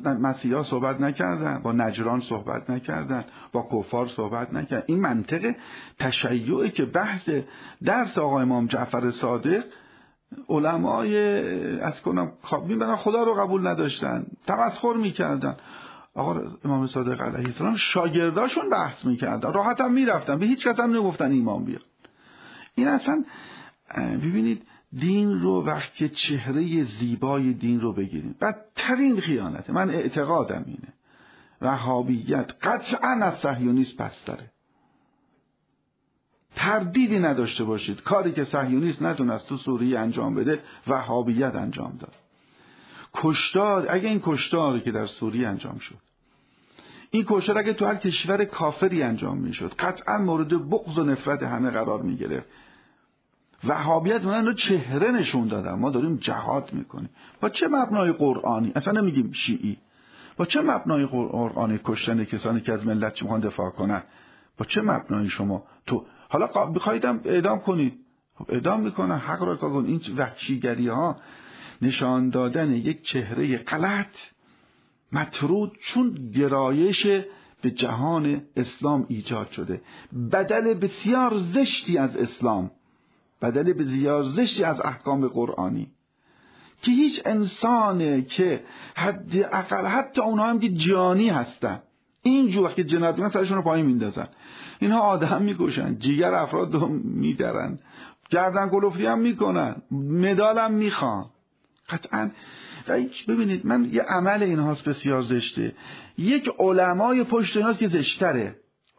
مسیحا صحبت نکردن؟ با نجران صحبت نکردن؟ با کفار صحبت نکردن؟ این منطق تشیعی که بحث درس آقای امام جعفر صادق علمای از کنم می‌برن خدا رو قبول نداشتن. تمسخر می‌کردن. آقا امام صادق علیه السلام شاگرداشون بحث می‌کردن. راحت هم می‌رفتن. به هیچ کس هم نگفتن ایمان بیاد. این اصلا ببینید دین رو وقتی چهره زیبای دین رو بگیریم. بدترین خیانته. من اعتقادم اینه. وهابیت قطعا از صهیونیست پستره تردیدی نداشته باشید. کاری که صهیونیست نتونست تو سوریه انجام بده وهابیت انجام داد. کشتار اگه این کشتاری که در سوریه انجام شد این کشتار اگه تو هر کشور کافری انجام می‌شد قطعا مورد بغض و نفرت همه قرار می‌گرفت. وهابیت رو چهره نشون دادن ما داریم جهاد می‌کنیم. با چه مبنای قرآنی؟ اصلا نمیگیم شیعی. با چه مبنای قرآنی کشتن کسانی که از ملت می‌خوان دفاع کنن؟ با چه مبنای شما؟ تو حالا بخوایدم اعدام کنید. خب اعدام می‌کنن. حق را کن. این وحشیگری ها نشان دادن یک چهره غلط مطرود چون گرایش به جهان اسلام ایجاد شده. بدل بسیار زشتی از اسلام بدل بسیار زشتی از احکام قرآنی. که هیچ انسانه که حد اقل حتی اونها هم که جانی هستن. اینجور وقتی جنایت می‌کنن سرشون رو پایین میندازن. اینها آدم می‌کشن جیگر افراد رو میدرن گردن کلفتی هم می‌کنن مدال هم می‌خوان. قطعا. و ببینید من یه عمل اینهاست بسیار زشته. یک علمای پشت ایناست که زشتره.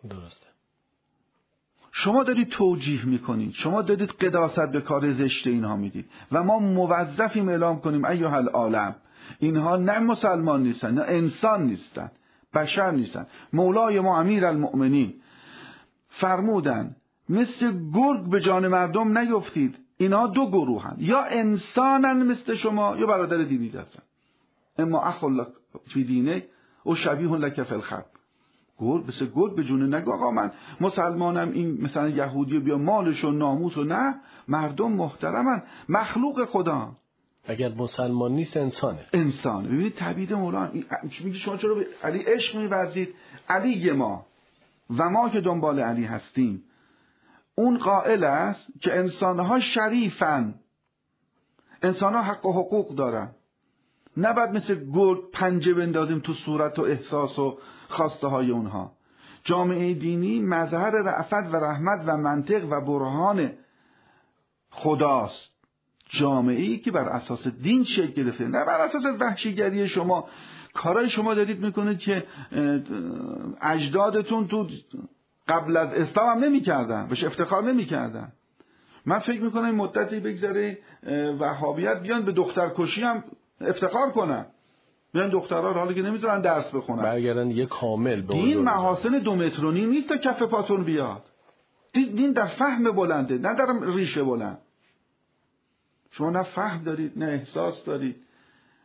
درسته. شما دارید توجیه می‌کنید. شما دارید قداست به کار زشت اینها می‌دید. و ما موظفیم اعلام کنیم ایها العالم اینها نه مسلمان نیستن نه انسان نیستن بشر نیستن. مولای ما امیر المؤمنین فرمودن مثل گرگ به جان مردم نیفتید. اینها دو گروهن. یا انسانن مثل شما یا برادر دینی هستن. اما اخو فی دینه او شبیه لک فی الخلق. گرگ مثل گرگ به جون نگو آقا من مسلمانم این مثلا یهودی بیا مالش و ناموس و نه مردم محترمن. مخلوق خدا. اگر مسلمان نیست انسانه. انسان ببینید تبیید مولا میگه؟ شما چرا به علی عشق میورزید؟ علی ما. و ما که دنبال علی هستیم. اون قائل است که انسانها شریفن. انسانها حق و حقوق دارن. نباید مثل گرگ پنجه بندازیم تو صورت و احساس و خواسته های اونها. جامعه دینی مظهر رعفت و رحمت و منطق و برهان خداست. جامعه ای که بر اساس دین شکل گرفته. نه بر اساس وحشیگری شما. کارای شما دارید می‌کنید که اجدادتون تو قبل از اسلام هم نمی‌کردن. بهش افتخار نمی‌کردن. من فکر می‌کنم مدتی بگذره وهابیت بیان به دخترکشی هم افتخار کنن. بیان دخترها حالا که نمی‌ذارن درس بخونن. برگردن یه کامل به دین محاسن دو مترونی نیست تا کف پاتون بیاد. دین در فهم بلنده نه در ریشه بلند. شما نه فهم دارید نه احساس دارید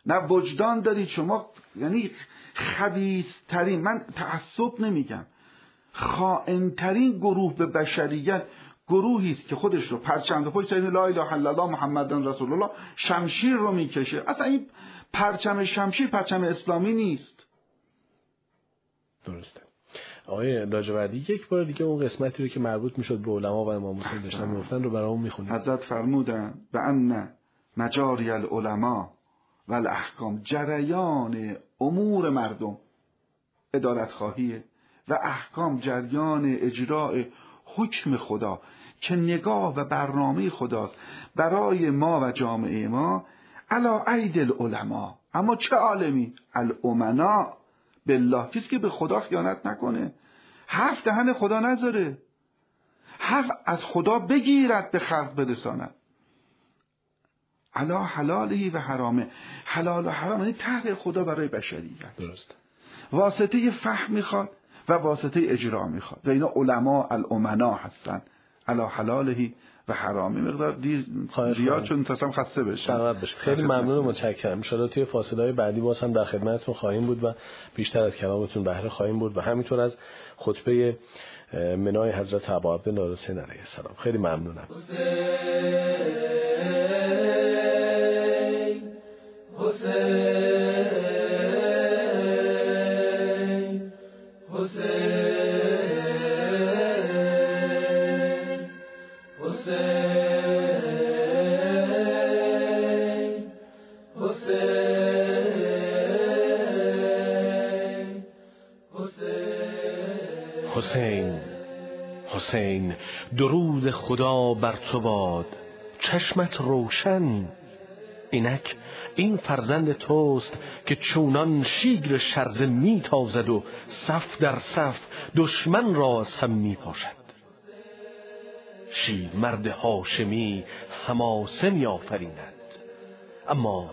نه وجدان دارید. شما یعنی خبیث ترین من تعصب نمیگم. خائن ترین گروه به بشریت گروهی است که خودش رو پرچم سید لا اله الا الله محمد رسول الله. شمشیر رو می‌کشه. اصلا این پرچم شمشیر پرچم اسلامی نیست. درسته. آقای لاجوردی یک بار دیگه اون قسمتی رو که مربوط می‌شد به علما و امام حسین داشتن می‌گفتن رو برامون می‌خونید. حضرت فرمودن به ان مجاری العلماء و الاحکام جریان امور مردم. ادالت خواهیه. و احکام جریان اجراع حکم خدا که نگاه و برنامه خداست. برای ما و جامعه ما علا عید العلماء. اما چه عالمی؟ الامنا. بالله. کسی که به خدا خیانت نکنه. حرف دهن خدا نذاره. حرف از خدا بگیرد به خلق برساند. علا حلالی و حرامه. حلال و حرام یعنی طرح خدا برای بشریت درست. واسطه فهم می‌خواد و واسطه اجرا می‌خواد. و اینا علما الامنا هستن. علا حلالهی و حرامی مقدار دیر زیاد چون تصم خسته بشه بشه. خیلی ممنون و متشکرم. ان توی فاصله های بعدی باز هم در خدمتتون خواهیم بود و بیشتر از کلامتون بهره خواهیم بود و همینطور از خطبه منای حضرت عبا بن حسین علیه السلام. خیلی ممنونم. حسین درود خدا بر تو باد. چشمت روشن. اینک این فرزند توست که چونان شیر شرزه می و صف در صف دشمن را از هم می پاشد شی مرد هاشمی هماسه می آفریند اما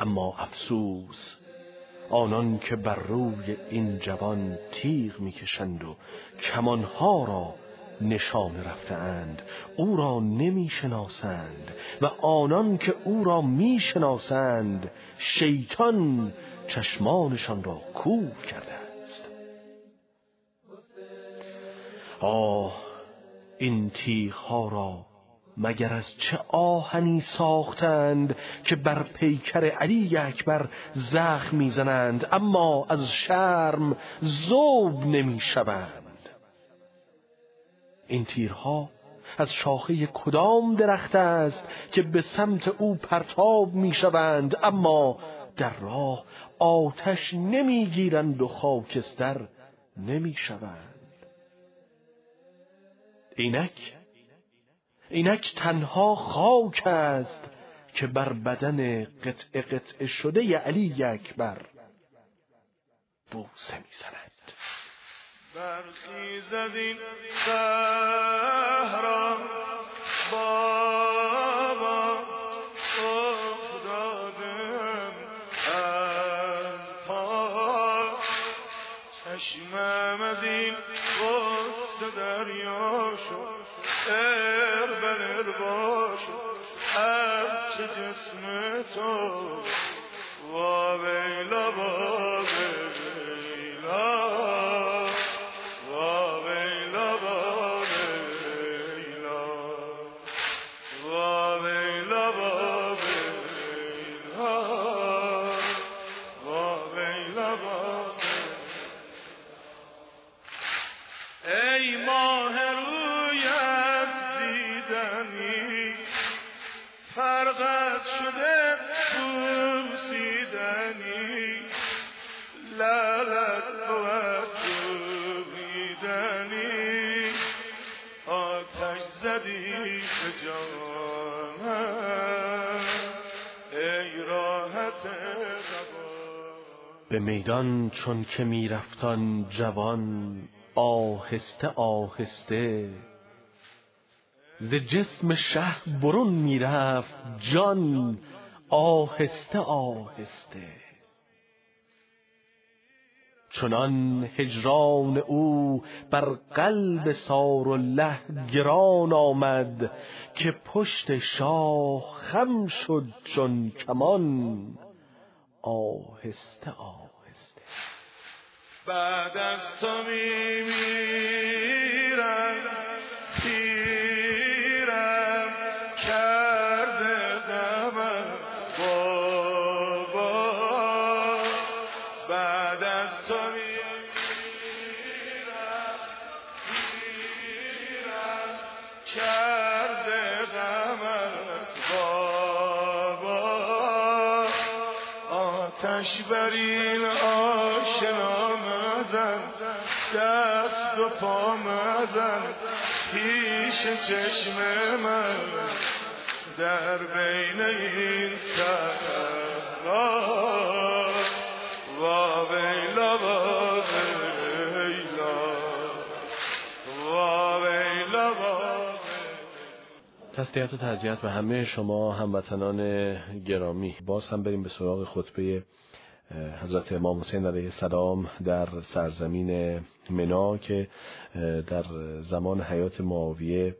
اما افسوس آنان که بر روی این جوان تیغ می‌کشند و کمانها را نشان رفتهاند. او را نمی‌شناسند و آنان که او را می‌شناسند شیطان چشمانشان را کور کرده است. آه این تیغها را مگر از چه آهنی ساختند که بر پیکر علی اکبر زخم می‌زنند اما از شرم زوب نمی‌شوند؟ این تیرها از شاخه کدام درخت است که به سمت او پرتاب می‌شوند اما در راه آتش نمی‌گیرند و خاکستر نمی‌شوند؟ اینک اینک تنها خاک است که بر بدن قطع قطع شده علی اکبر بوسه می‌زند. برخیزد این صحرا بابا افتادم از پا. چشمم از این غصه دریا شد. تو به میدان چون که میرفتان جوان آهسته آهسته ز جسم شه برون می‌رفت جان آهسته آهسته. چنان هجران او بر قلب سار گران آمد که پشت شاه خم شد چون کمان. آهسته آهسته. بعد از تو میمیرم. پا مزن پیش چشم من در بین این سرا و ویلا و ویلا. و ویلا تسلیت و به همه شما هموطنان گرامی. باز هم بریم به سراغ خطبه حضرت امام حسین علیه السلام در سرزمین منا که در زمان حیات معاویه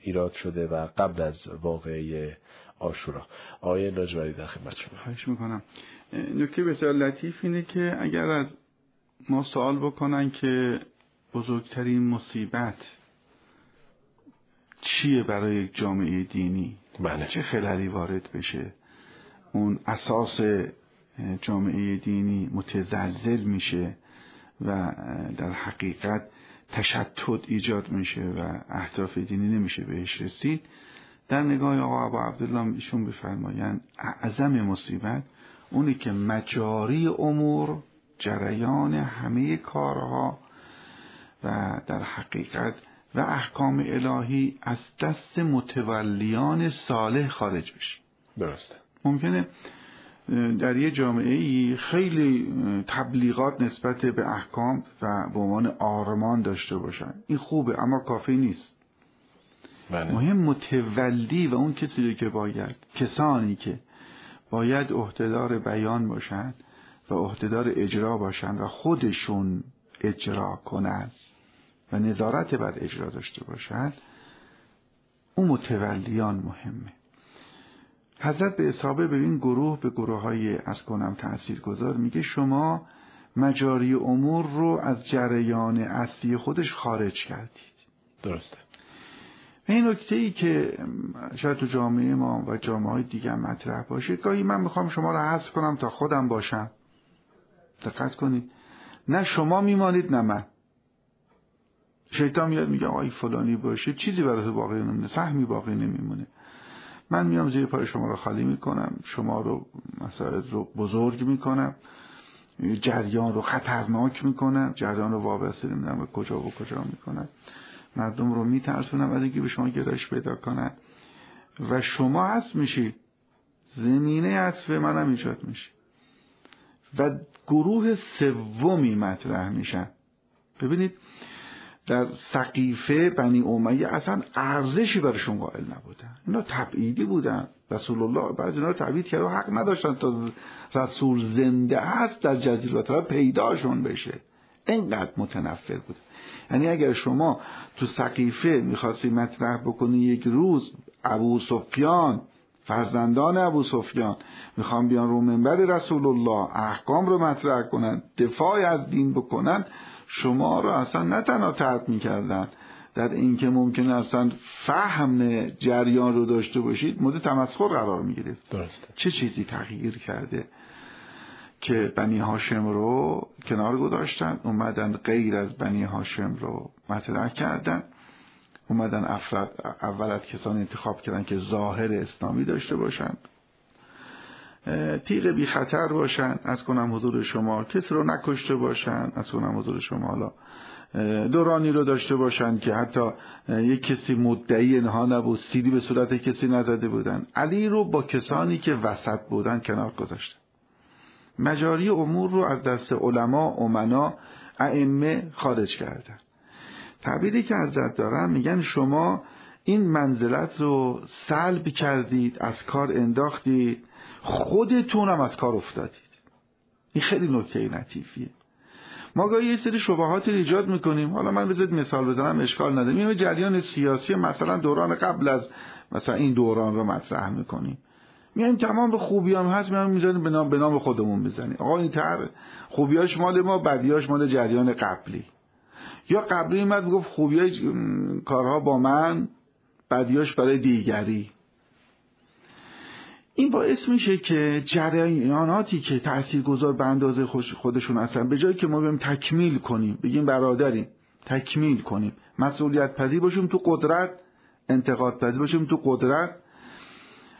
ایراد شده و قبل از واقعه آشورا. آیه لاجوری در خدمت شما. خواهش می‌کنم. نکته بسیار لطیف اینه که اگر از ما سوال بکنن که بزرگترین مصیبت چیه برای یک جامعه دینی؟ بله. چه خللی وارد بشه؟ اون اساس جامعه دینی متزلزل میشه و در حقیقت تشتت ایجاد میشه و اهداف دینی نمیشه بهش رسید. در نگاه آقا ابا عبدالله ایشون بفرمایند اعظم مصیبت اونی که مجاری امور جریان همه کارها و در حقیقت و احکام الهی از دست متولیان صالح خارج بشه. درسته. ممکنه در یه جامعه ای خیلی تبلیغات نسبت به احکام و به عنوان آرمان داشته باشن. این خوبه اما کافی نیست. بله. مهم متولی و اون کسی که باید کسانی که باید عهدهدار بیان باشند و عهدهدار اجرا باشند و خودشون اجرا کنند و نظارت بر اجرا داشته باشند اون متولیان مهمه. حضرت به اصحابه به این گروه به گروه های از کنم تأثیر گذار میگه شما مجاری امور رو از جریان اصلی خودش خارج کردید. درسته. این نکته ای که شاید تو جامعه ما و جامعه های دیگه مطرح باشه گاهی من می‌خوام شما رو حذف کنم تا خودم باشم. دقت کنید. نه شما میمانید نه من. شیطان میاد میگه آقای فلانی باشه. چیزی برای باقی نمیمونه سهمی باقی نمیمونه. من میام زیر پای شما رو خالی می‌کنم. شما رو مسائل رو بزرگ می‌کنم. جریان رو خطرناک می‌کنم. جریان رو وابسته نمی‌دونم به کجا و کجا می‌کنم. مردم رو میترسونم از اینکه به شما گرایش پیدا کنن. و شما هست میشید زمینه به منم ایجاد میشه. و گروه سومی مطرح میشن. ببینید در سقیفه بنی امیه اصلا ارزشی برشون قائل نبودن. اینا تبعیدی بودن. رسول الله بعضی اینا رو تبعید کرد و حق نداشتن تا رسول زنده هست در جزیره عرب پیداشون بشه. اینقدر متنفر بود. یعنی اگر شما تو سقیفه می‌خواستی مطرح بکنی یک روز ابو سفیان فرزندان ابو سفیان می‌خوان بیان رو منبر رسول الله احکام رو مطرح کنن دفاع از دین بکنن شما رو اصلا نه تنها ترد می‌کردن در اینکه ممکن اصلا فهم جریان رو داشته باشید مورد تمسخر قرار می‌گیرید درسته. چه چیزی تغییر کرده که بنی هاشم رو کنار گذاشتن؟ اومدن غیر از بنی هاشم رو مطرح کردن. اومدن افراد اول از کسان انتخاب کردن که ظاهر اسلامی داشته باشن. تیغ بی خطر باشن از کنم حضور شما. کسی رو نکشته باشن از کنم حضور شما. حالا دورانی رو داشته باشن که حتی یک کسی مدعی انها نبود سیدی به صورت کسی نزده بودن. علی رو با کسانی که وسط بودن کنار گذاشتن. مجاری امور رو از دست علما امنا ائمه خارج کردن. تعبیری که حضرت دارن میگن شما این منزلت رو سلب کردید از کار انداختید. خودتون هم از کار افتادید. این خیلی نکته لطیفیه ما گاهی یه سری شبهات ایجاد می‌کنیم. حالا من بذارید مثال بزنم اشکال نداره. میام جریان سیاسی مثلا دوران قبل از مثلا این دوران رو مطرح می‌کنیم. میایم تمام به خوبی هم هست میایم می‌ذاریم به نام به نام خودمون بزنیم. آقا این تر خوبیاش مال ما بدیاش مال جریان قبلی. یا قبلی اومد گفت خوبیاش کارها با من بدیاش برای دیگری. این باعث میشه که جریاناتی که تأثیر گذار به اندازه خودشون هستن به جایی که ما بیم تکمیل کنیم بگیم برادریم تکمیل کنیم. مسئولیت پذیر باشیم تو قدرت انتقاد پذیر باشیم تو قدرت.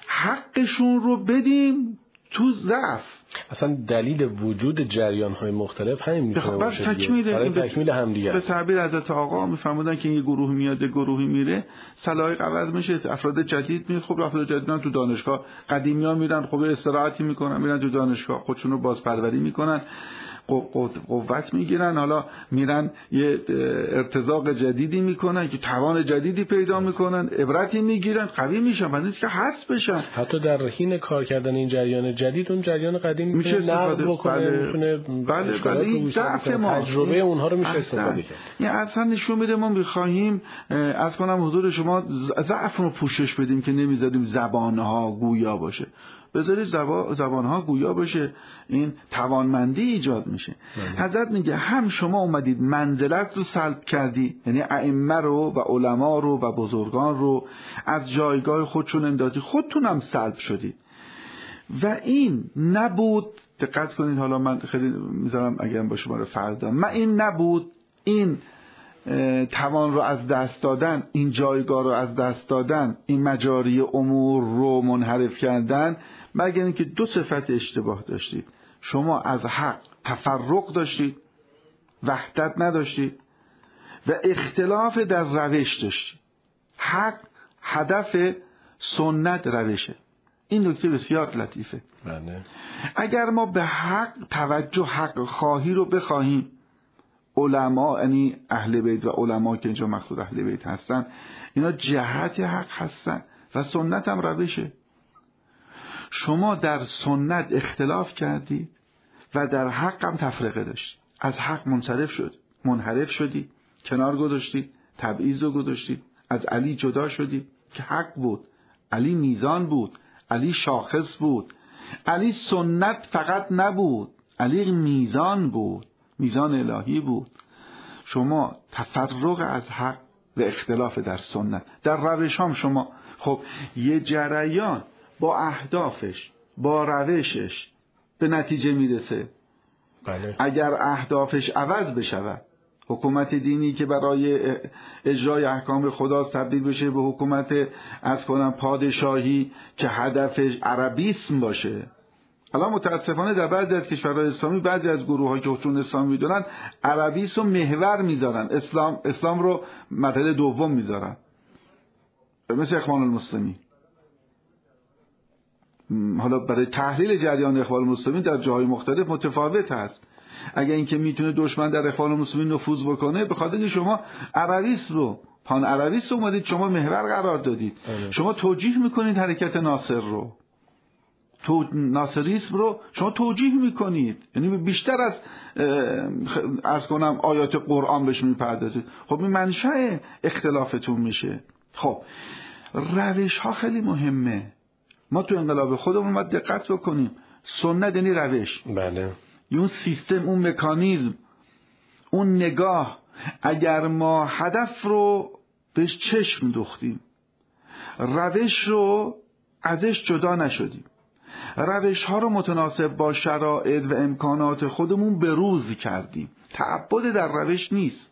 حقشون رو بدیم تو ضعف. اصلا دلیل وجود جریان های مختلف همین می‌تونه باشه تکمیل برای تکمیل همدیگه به تعبیر حضرت آقا میفرمودن که یه گروه میاد یه گروهی میره سلاحی عوض میشه افراد جدید میاد خب افراد جدید تو دانشگاه. قدیمی ها میرن خب استراحتی می‌کنن میرن تو دانشگاه. خودشون رو بازپروری می‌کنن. قوت می‌گیرن. حالا میرن یه ارتزاق جدیدی می‌کنن که توان جدیدی پیدا می‌کنن عبرتی می‌گیرن قوی میشن و که حس بشن. حتی در حین کار کردن این جریان جدید اون جریان قدیم میشه استفاده. بکنه بله. می‌تونه بله بله. این ضعف ما تجربه اونها رو میشه استفاده کرد. این اصلا نشون میده ما می‌خواهیم از کنم حضور شما ضعف رو پوشش بدیم که نمی‌ذاریم زبانها گویا باشه. بذارید زبان ها گویا بشه این توانمندی ایجاد میشه. حضرت میگه هم شما اومدید منزلت رو سلب کردی یعنی ائمه رو و علما رو و بزرگان رو از جایگاه خودشون اندازی خودتون هم سلب شدید. و این نبود دقت کنید حالا من خیلی می‌ذارم اگر با شما رو فردا من این نبود این توان رو از دست دادن این جایگاه رو از دست دادن این مجاری امور رو منحرف کردن مگر اینکه دو صفت اشتباه داشتید. شما از حق تفرق داشتید وحدت نداشتید و اختلاف در روش داشتید. حق هدف سنت روشه. این نکته بسیار لطیفه. بله. اگر ما به حق توجه حق خواهی رو بخواهیم علما یعنی اهل بیت و علما که اینجا مقصود اهل بیت هستن اینا جهت حق هستن و سنت هم روشه. شما در سنت اختلاف کردی و در حق هم تفرقه داشتی. از حق منصرف شد منحرف شدی کنار گذاشتی تبعیض رو گذاشتی از علی جدا شدی که حق بود. علی میزان بود علی شاخص بود. علی سنت فقط نبود علی میزان بود میزان الهی بود. شما تفرق از حق و اختلاف در سنت. در روش هم شما خب یه جریان با اهدافش با روشش به نتیجه می‌رسه. بله. اگر اهدافش عوض بشود حکومت دینی که برای اجرای احکام خدا تبدیل بشه به حکومت از کنم پادشاهی که هدفش عربیسم باشه. الان متاسفانه در بعضی از کشورهای اسلامی بعضی از گروه که خودشون اسلام می‌دونن عربیسم رو محور می‌ذارن. اسلام اسلام رو مطلب دوم می‌ذارن. مثل اخوان المسلمین. حالا برای تحلیل جریان اخوان المسلمین در جاهای مختلف متفاوت هست. اگر اینکه می‌تونه دشمن در اخوان المسلمین نفوذ بکنه به خاطر شما عربیست رو پان عربیست اومدید شما محور قرار دادید. شما توجیه می‌کنید حرکت ناصر رو. تو ناصریسم رو شما توجیه می‌کنید. یعنی بیشتر از از کنم آیات قرآن بهش می‌پردازید. خب این منشأ اختلافتون میشه. خب روش ها خیلی مهمه. ما تو انقلاب خودمون باید دقت بکنیم. سنت یعنی روش. بله. اون سیستم اون مکانیزم اون نگاه. اگر ما هدف رو بهش چشم دوختیم روش رو ازش جدا نشدیم. روش ها رو متناسب با شرایط و امکانات خودمون بروز کردیم. تعبد در روش نیست.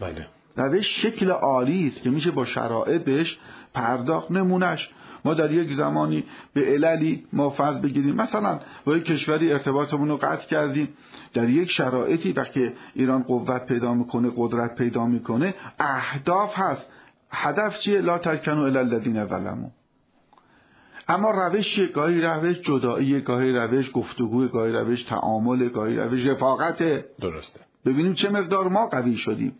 بله. روش شکل عالی است که میشه با شرایط بهش پرداخت نمونش ما در یک زمانی به عللی ما فرض بگیریم. مثلا با یک کشوری ارتباطمون رو قطع کردیم. در یک شرایطی وقتی ایران قوت پیدا می‌کنه قدرت پیدا می‌کنه اهداف هست. هدف چیه؟ لا ترکنو الی الذین ظلموا. اما روش گاهی روش جدایی گاهی روش گفتگو گاهی روش تعامل گاهی روش رفاقت درسته. ببینیم چه مقدار ما قوی شدیم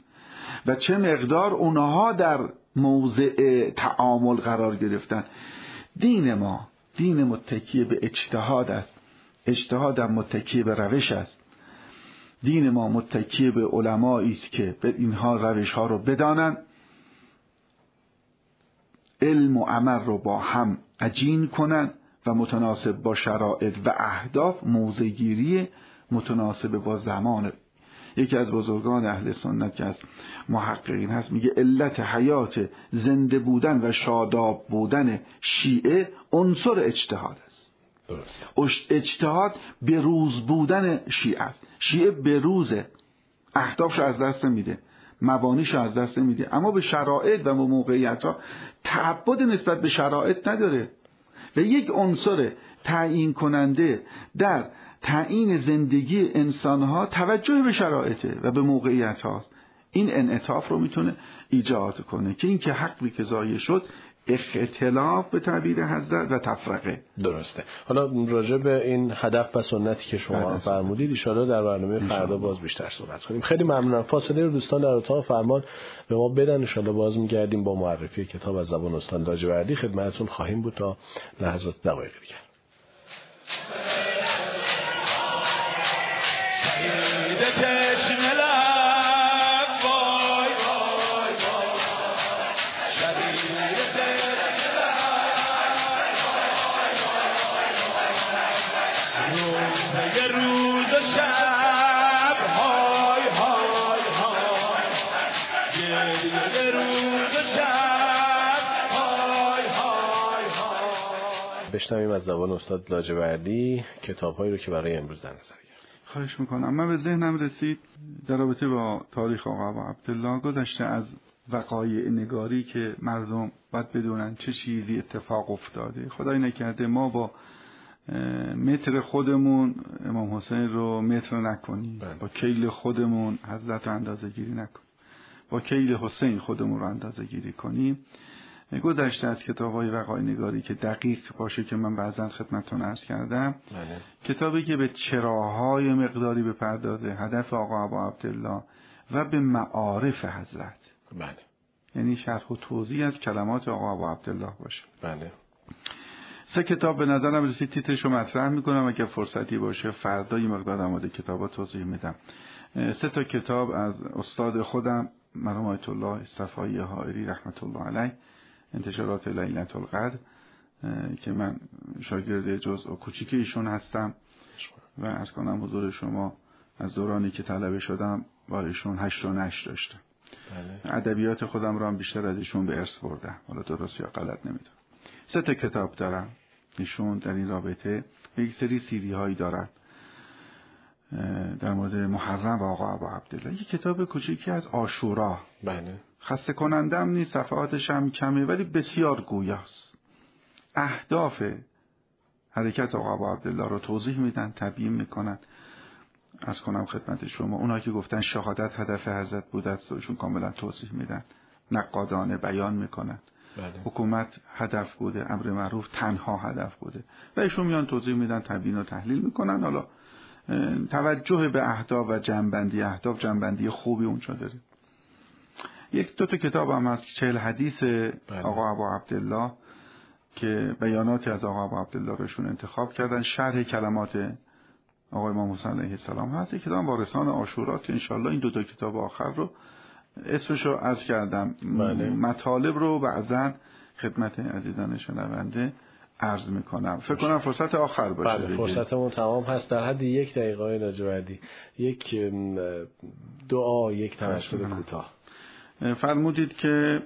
و چه مقدار اونها در موضع تعامل قرار گرفتن. دین ما دین متکی به اجتهاد است. اجتهاد هم متکی به روش است. دین ما متکی به علمایی است که به اینها روش ها رو بدانند. علم و عمل رو با هم عجین کنند و متناسب با شرایط و اهداف موزگیری متناسب با زمان یکی از بزرگان اهل سنت که از محققین هست میگه علت حیات زنده بودن و شاداب بودن شیعه عنصر اجتهاد است. درست. اجتهاد بروز بودن شیعه است. شیعه بروزه اهدافش از دست میده مبانیش از دست میده اما به شرایط و به موقعیت ها تعبد نسبت به شرایط نداره. و یک عنصر تعیین کننده در تعیین زندگی انسانها توجه به شرایطه و به موقعیت هاست. این انعطاف رو می‌تونه ایجاد کنه که اینکه حقی که ضایع شد اختلاف به تعبیر حضرت و تفرقه. درسته. حالا راجع به این هدف و سنتی که شما فرمودید ان در برنامه فردا باز بیشتر صحبت کنیم. خیلی ممنونم. فاصله رو دوستان در اتاق فرمان به ما بدن. ان باز میگردیم با معرفی کتاب از زبان استان لاجوردی خدمتتون خواهیم بود تا لحظات دقایقی دیگر بشنویم از زبان استاد لاجوردی کتابهایی رو که برای امروز در نظر خواهش می‌کنم. من به ذهنم رسید در رابطه با تاریخ آقا عبدالله گذشته از وقایع نگاری که مردم باید بدونن چه چیزی اتفاق افتاده. خدای نکرده ما با متر خودمون امام حسین رو متر نکنیم. بله. با کیل خودمون حضرت رو اندازه گیری نکنیم. با کیل حسین خودمون رو اندازه گیری کنیم. گذشته از کتاب های وقای نگاری که دقیق باشه که من بعضا خدمتتون ارز کردم. بله. کتابی که به چراهای مقداری بپردازه هدف آقا ابا عبدالله و به معارف حضرت. بله. یعنی شرح و توضیح از کلمات آقا ابا عبدالله باشه. بله. سه کتاب به نظرم رسید تیترش رو مطرح می‌کنم. اگر فرصتی باشه فردا یه مقدار در مورد کتابا توضیح میدم. سه تا کتاب از استاد خودم مرحوم آیت الله صفایی حائری رحمت الله علیه. انتشارات لیلت القدر که من شاگرد جزء و کوچیک ایشون هستم و از کنم حضور شما از دورانی که طلبه شدم با ایشون هشت و نشت داشتم. بله. ادبیات خودم رو هم بیشتر از ایشون به ارث بردم. حالا درست یا غلط نمی‌دونم. سه تا کتاب دارم. ایشون در این رابطه یک سری سیری هایی دارن در مورد محرم و آقا عبدالله یک کتاب کوچیکی از آشورا. بله. خسته کنندم نیست صفحاتش هم کمه ولی بسیار گویاست. اهداف حرکت آقا عبدالله رو توضیح میدن تبیین می‌کنن. از کنم خدمت شما اونایی که گفتن شهادت هدف حضرت بود از کاملا توضیح میدن. نقادانه بیان می‌کنن. بله. حکومت هدف بوده امر معروف تنها هدف بوده. و ایشون میان توضیح میدن تبیین و تحلیل می‌کنن. حالا توجه به اهداف و جنبندی اهداف جنبندی خوبی اونجا داره. یک دو تا کتاب هم هست چهل حدیث بله. آقا ابا عبدالله که بیاناتی از آقا ابا عبدالله روشون انتخاب کردن. شرح کلمات آقای امام حسین علیه السلام هست. یک کتاب وارثان آشورا که انشالله این دو تا کتاب آخر رو اسمش رو از کردم. بله. مطالب رو بعضا خدمت عزیزان شنونده عرض می‌کنم. فکر کنم فرصت آخر باشه بله فرصتمون تمام هست. در حد یک دقیقه های ناجوردی یک دعا یک تمثل کوتاه. فرمودید که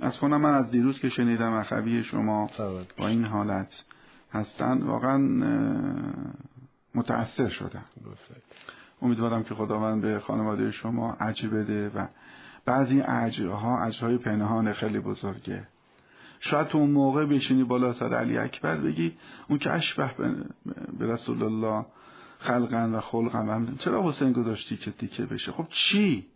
از خونم من از دیروز که شنیدم اخوی شما با این حالت هستن واقعا متأثر شدم. امیدوارم که خداوند به خانواده شما عجی بده و بعضی عجرها عجرهای پنهان خیلی بزرگه. شاید تو اون موقع بشینی بالا سر علی اکبر بگی اون که اشبه به رسول الله خلقن و خلقن و چرا حسین گذاشتی که دیکه بشه؟ خب چی؟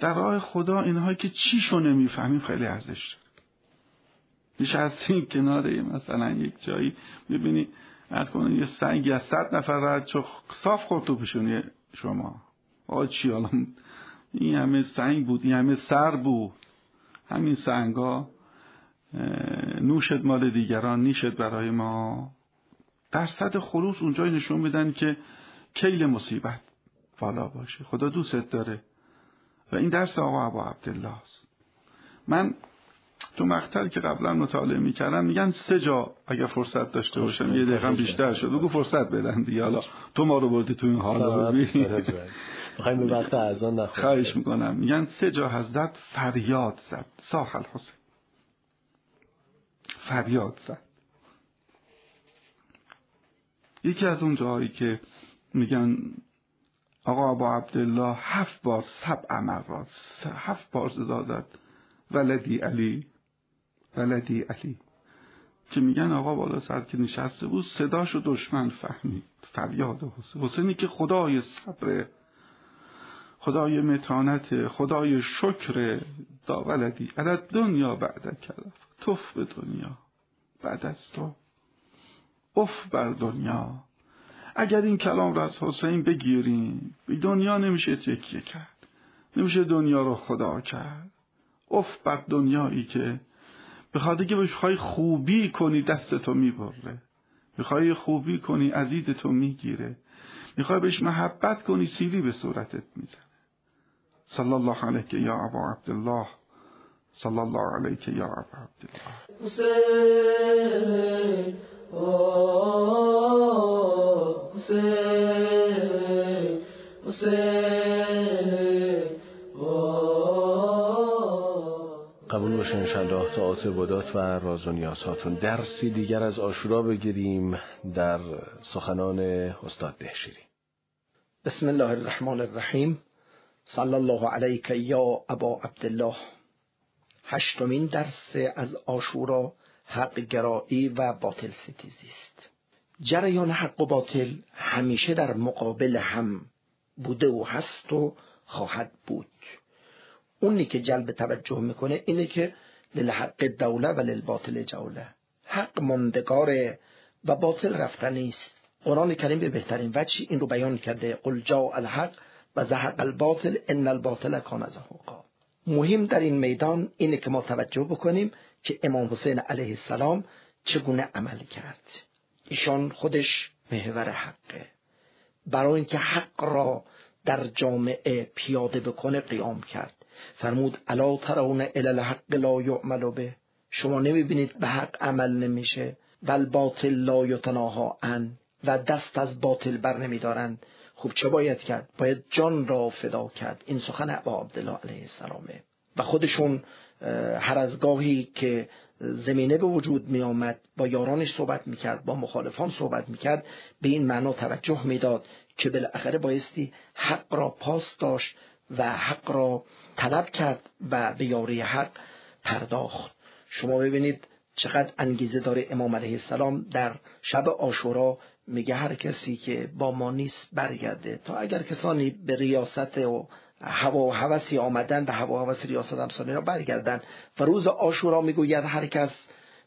در راه خدا اینهایی که چیشو نمی‌فهمیم خیلی ارزش نشستیم کنار مثلا یک جایی ببینی از کنه یه سنگی از صد نفر رد چو صاف خورد تو پیشونی شما. آقا چی حالا؟ این همه سنگ بود این همه سر بود. همین سنگا نوشد مال دیگران نیشد برای ما. درصد خروس اونجای نشون میدن که کیل مصیبت بالا باشه. خدا دوستت داره. و این درس آقا عبا عبدالله است. من تو مقتل که قبلا مطالعه می‌کردم میگن سه جا اگر فرصت داشته باشم یه دقیقه بیشتر شد. بگو فرصت بدن دیگه. حالا تو ما رو بردی تو این حال می‌خوایم به وقت اذان نخواهیم خواهش می‌کنم. میگن سه جا حضرت فریاد زد. ساخل حسین فریاد زد. یکی از اون جاهایی که میگن آقا ابا عبدالله هفت بار سب مرات هفت بار صدا زد. ولدی علی؟ ولدی علی. که میگن آقا بالا سر که نشسته بود صداشو دشمن فهمید. فریاد حسین. حسینی که خدای صبر خدای متانت خدای شکر دا ولدی. علت دنیا بعد کلف توف به دنیا. بعد از تو. اف بر دنیا. اگر این کلام رو از حسین بگیریم به دنیا نمیشه تکیه کرد. نمیشه دنیا رو خدا کرد. اف بر دنیایی که بخاطر که بخوای خوبی کنی دستتو می‌بره. می‌خوای خوبی کنی عزیزتو می‌گیره. می‌خوای بهش محبت کنی سیلی به صورتت می‌زنه. صلی الله علیک یا ابا عبدالله. صلی الله علیک یا ابا عبدالله حسین حسین حسین قبول باشه انشالله تا عبادات و راز و نیازهاتون. درسی دیگر از آشورا بگیریم در سخنان استاد دهشیری. بسم الله الرحمن الرحیم. صلی الله علیک یا ابا عبدالله. هشتمین درس از آشورا حق گرایی و باطل ستیزی است. جریان حق و باطل همیشه در مقابل هم بوده و هست و خواهد بود. اونی که جلب توجه می‌کنه اینه که للحق دوله و للباطل جوله. حق مندگاره و باطل رفتنی است قرآن کریم به بهترین وجهی این رو بیان کرده. قل جاء الحق و زهق الباطل ان الباطل کان زهوقا. مهم در این میدان اینه که ما توجه بکنیم که امام حسین علیه السلام چگونه عمل کرد. ایشان خودش محور حقه. برای اینکه حق را در جامعه پیاده بکنه قیام کرد. فرمود الا ترون الی الحق لا یعمل به. شما نمی‌بینید به حق عمل نمیشه. بل باطل لا یتناها ان و دست از باطل بر نمیدارند. خب چه باید کرد؟ باید جان را فدا کرد. این سخن ابا عبدالله علیه السلامه و خودشون هر از گاهی که زمینه به وجود می آمد با یارانش صحبت می کرد با مخالفان صحبت می کرد به این معنا توجه می‌داد که بالاخره بایستی حق را پاس داشت و حق را طلب کرد و به یاری حق پرداخت. شما ببینید چقدر انگیزه داره امام علیه السلام در شب آشورا میگه هر کسی که با ما نیست برگرده. تا اگر کسانی به ریاست و هوا و هوسی آمدن به هوا و هوس ریاست امثال را برگردن و روز آشورا می‌گوید هر کس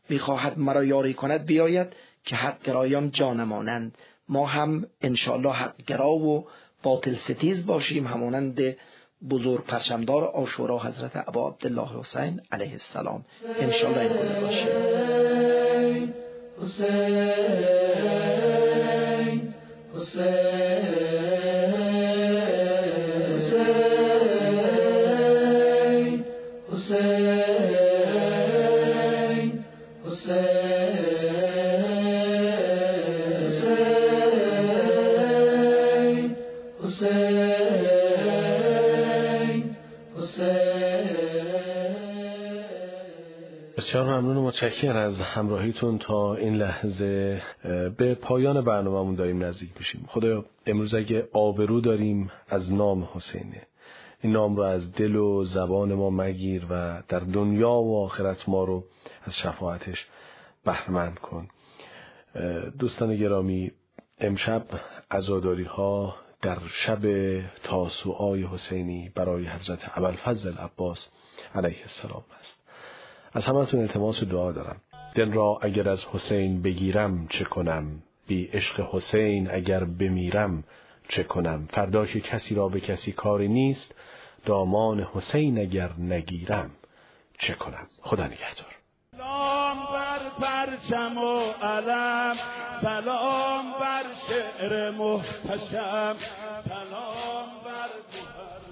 می‌خواهد مرا یاری کند بیاید که حق گرایان جانمانند. ما هم انشالله حق گرا و باطل ستیز باشیم همانند بزرگ پرچمدار آشورا حضرت ابا عبدالله حسین علیه السلام. انشالله این باشیم بسیار متشکر از همراهیتون تا این لحظه. به پایان برنامهمون داریم نزدیک میشیم. خدا امروز اگه آبرو داریم از نام حسینه. این نام رو از دل و زبان ما مگیر و در دنیا و آخرت ما رو از شفاعتش بهرمند کن. دوستان گرامی امشب عزاداری ها در شب تاسوعای حسینی برای حضرت ابوالفضل عباس علیه السلام است. از همتون التماس دعا دارم. دل را اگر از حسین بگیرم چه کنم؟ بی عشق حسین اگر بمیرم چه کنم؟ فردا که کسی را به کسی کاری نیست دامان حسین اگر نگیرم چه کنم؟ خدا نگهدار. سلام بر پرچم و علم سلام بر شعر محتشم سلام بر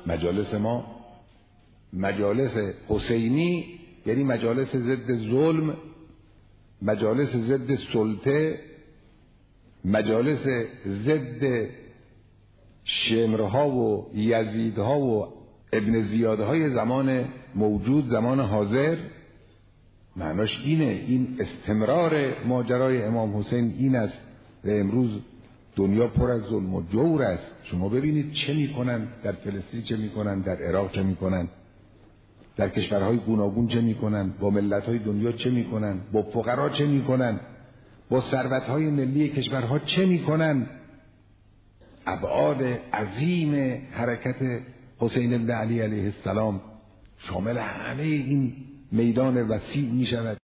مجالس ما مجالس حسینی یعنی مجالس ضد ظلم مجالس ضد سلطه مجالس ضد شمرها و یزیدها و ابن زیادهای زمان موجود زمان حاضر. معناش اینه این استمرار ماجرای امام حسین این است و امروز دنیا پر از ظلم و جور است. شما ببینید چه می‌کنن در فلسطین چه می‌کنن در عراق چه می‌کنن. در کشورهای گوناگون چه می‌کنن؟ با ملتهای دنیا چه می‌کنن؟ با فقرا چه می‌کنن؟ با ثروتهای ملی کشورها چه می‌کنن؟ ابعاد عظیم حرکت حسین بن علی علیه السلام. شامل همه این میدان وسیع می شود